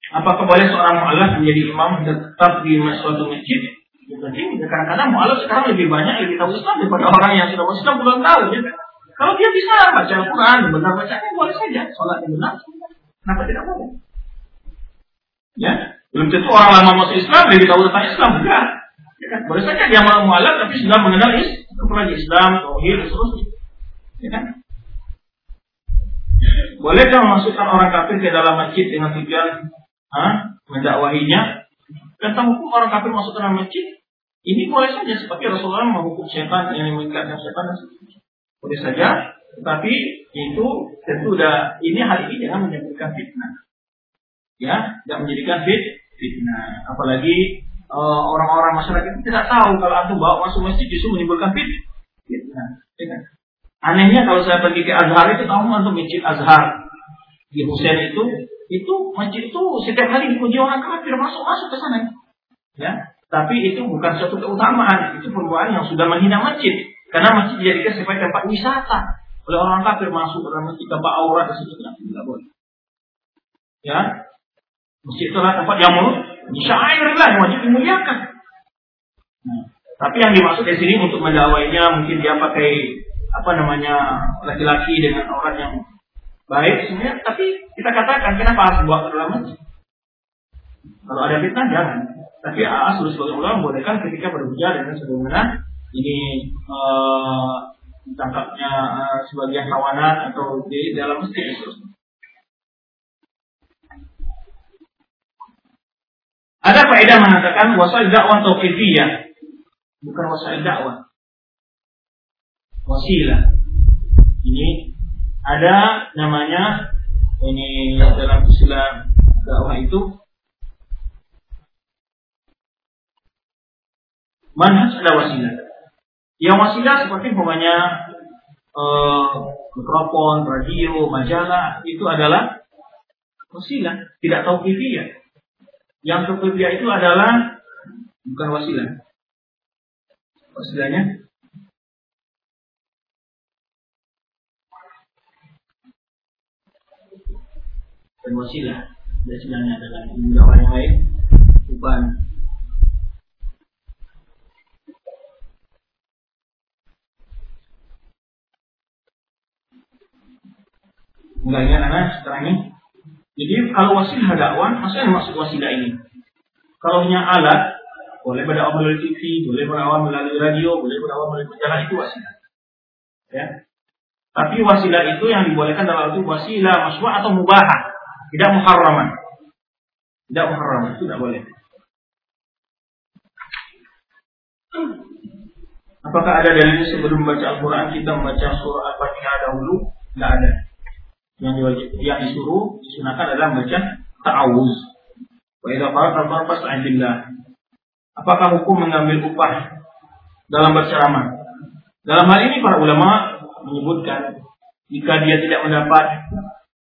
Apakah boleh seorang mu'alaf menjadi imam tetap di suatu masjid? Mungkin kadang-kadang mu'alaf sekarang lebih banyak lebih tahu Islam daripada orang yang sudah Islam puluhan tahun. Ya. Kalau dia bisa baca Al-Quran, benar bacanya boleh saja. Sholat yang benar, kenapa tidak boleh? Ya, belum tentu orang lama masuk Islam lebih tahu tentang Islam enggak. Ya kan? Boleh saja dia mau mu'alaf tapi sudah mengenal Islam, Islam, Tauhid, dan seterusnya. Ya kan? Bolehkah memasukkan orang kafir ke dalam masjid dengan tujuan mendakwahinya tentang hukum orang kafir masuk ke dalam masjid ini boleh saja seperti Rasulullah menghukum setan yang mengingatkan setan. Boleh saja tetapi itu tentu udah ini hal ini jangan menjadikan fitnah. Ya tidak menjadikan fit fitnah. Apalagi uh, orang-orang masyarakat itu tidak tahu kalau antum bawa masuk masjid justru menimbulkan fit fitnah. Ya kan? anehnya kalau saya pergi ke Azhar itu tahu antum masjid Azhar? Di Husain itu itu masjid itu setiap hari dipuji orang kafir masuk masuk ke sana. Ya tapi itu bukan suatu keutamaan. Itu perbuatan yang sudah menghina masjid. Karena masjid dijadikan sebagai tempat wisata. Oleh orang kafir masuk ke dalam masjid tempat aurat dan sebagainya tidak boleh. Ya masjid itu adalah tempat yang lah yang wajib dimuliakan. Nah, tapi yang dimaksud di sini untuk mendakwainya mungkin dia pakai apa namanya laki-laki dengan orang yang baik sebenarnya, tapi kita katakan kenapa harus buat masjid? Kalau ada fitnah jangan. Tapi asal sebagai ulama bolehkan ketika berbicara dengan sebagaimana ini uh, ditangkapnya uh, sebagian kawanan atau di dalam masjid Ada faedah mengatakan wasal dakwah tauqifiyah bukan wasal dakwah. Wasilah. Ada namanya ini dalam istilah dakwah itu manhaj ada wasilah. Yang wasilah seperti umpamanya eh, mikrofon, radio, majalah itu adalah wasilah, tidak tahu ya. Yang tauqifiyah itu adalah bukan wasilah. Wasilahnya dan wasilah biasanya adalah dakwah yang lain bukan Enggak ingat anak sekarang ini. Jadi kalau wasilah dakwah, maksudnya maksud wasilah ini? Kalau hanya alat, boleh berdakwah melalui TV, boleh berdakwah melalui radio, boleh berdakwah melalui majalah itu wasilah. Ya. Tapi wasilah itu yang dibolehkan dalam itu wasilah maswa atau mubahah. Tidak muharraman. Tidak muharraman, tidak boleh. Apakah ada dalil sebelum membaca Al-Quran kita membaca surah Al-Fatihah dahulu? Tidak ada. Yang diwajib, yang disuruh, disunahkan adalah membaca ta'awuz. Wa idza fasta'in billah. Apakah hukum mengambil upah dalam berceramah? Dalam hal ini para ulama menyebutkan jika dia tidak mendapat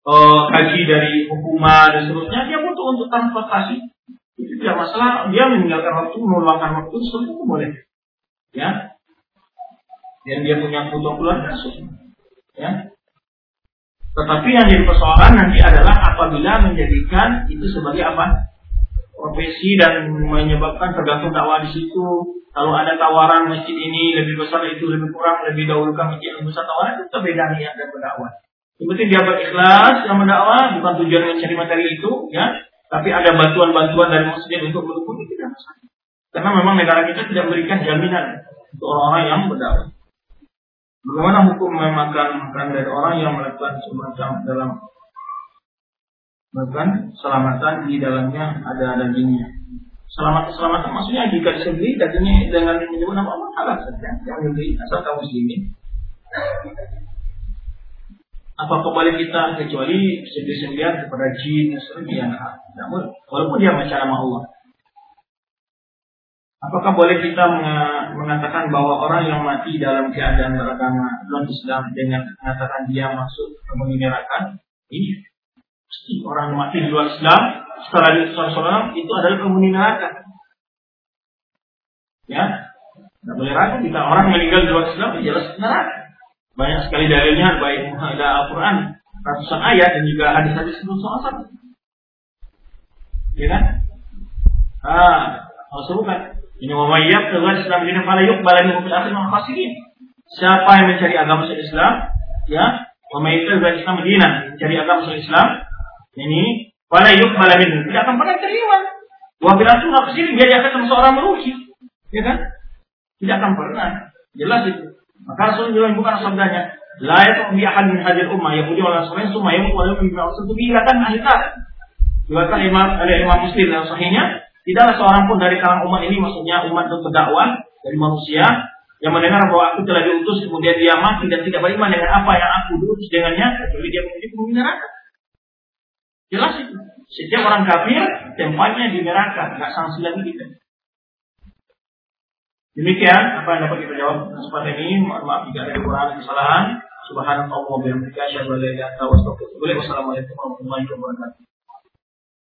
kaji dari hukuman dan seterusnya, dia butuh untuk transportasi. Itu tidak masalah. Dia meninggalkan waktu, meluangkan waktu, seterusnya itu boleh. Ya. Dan dia punya kebutuhan keluarga, ya. Tetapi yang jadi persoalan nanti adalah apabila menjadikan itu sebagai apa? Profesi dan menyebabkan tergantung dakwah di situ. Kalau ada tawaran masjid ini lebih besar itu lebih kurang, lebih dahulukan masjid yang besar tawaran itu beda niat dan berdakwah. Yang dia berikhlas yang mendakwah, bukan tujuan mencari materi itu, ya. Tapi ada bantuan-bantuan dari masjid untuk mendukung itu tidak masalah. Karena memang negara kita tidak memberikan jaminan untuk orang-orang yang berdakwah. Bagaimana hukum memakan makan dari orang yang melakukan semacam dalam makan selamatan di dalamnya ada dagingnya. Selamat keselamatan maksudnya jika disembeli dagingnya dengan menyebut nama Allah halal saja. Yang dibeli asal kaum muslimin apa kembali kita kecuali sembelihan kepada jin yang namun walaupun dia nama Allah Apakah boleh kita mengatakan bahwa orang yang mati dalam keadaan beragama non Islam dengan mengatakan dia masuk ke neraka? Ini pasti orang mati di luar Islam setelah Rasulullah itu adalah penghuni neraka. Ya, tidak boleh ragu kita orang meninggal di luar Islam jelas neraka. Banyak sekali dalilnya baik ada Al-Quran ratusan ayat dan juga hadis-hadis Rasulullah SAW. Ya kan? Ah, harus sebutkan ini wamayyab dengan Islam ini pada yuk balani fil akhir khasirin. Siapa yang mencari agama Islam, ya, wamayyab dengan Islam Medina, mencari agama Islam, ini pada yuk balani tidak akan pernah terima. Wabil akhir khasirin dia akan termasuk orang merugi, ya kan? Tidak akan pernah. Jelas itu. Maka Rasul juga bukan sabdanya, la yaqum bi ahad min hadhihi ummah yahudi wal nasrani summa yamut wa yaqum bi ma'sud bi kan ahli Juga Imam ada Imam Muslim dalam sahihnya Tidaklah seorang pun dari kalangan umat ini, maksudnya umat untuk dakwah dari manusia, yang mendengar bahwa aku telah diutus, kemudian dia mati dan tidak beriman dengan apa yang aku diutus dengannya, kecuali dia menjadi penghuni neraka. Jelas itu. Setiap orang kafir tempatnya di neraka, nggak sanksi lagi kita. Demikian apa yang dapat kita jawab kesempatan ini. Mohon maaf jika ada kekurangan kesalahan. Subhanallah wa bihamdika asyhadu an la ilaha illa anta astaghfiruka wa atubu ilaik. Wassalamualaikum warahmatullahi wabarakatuh.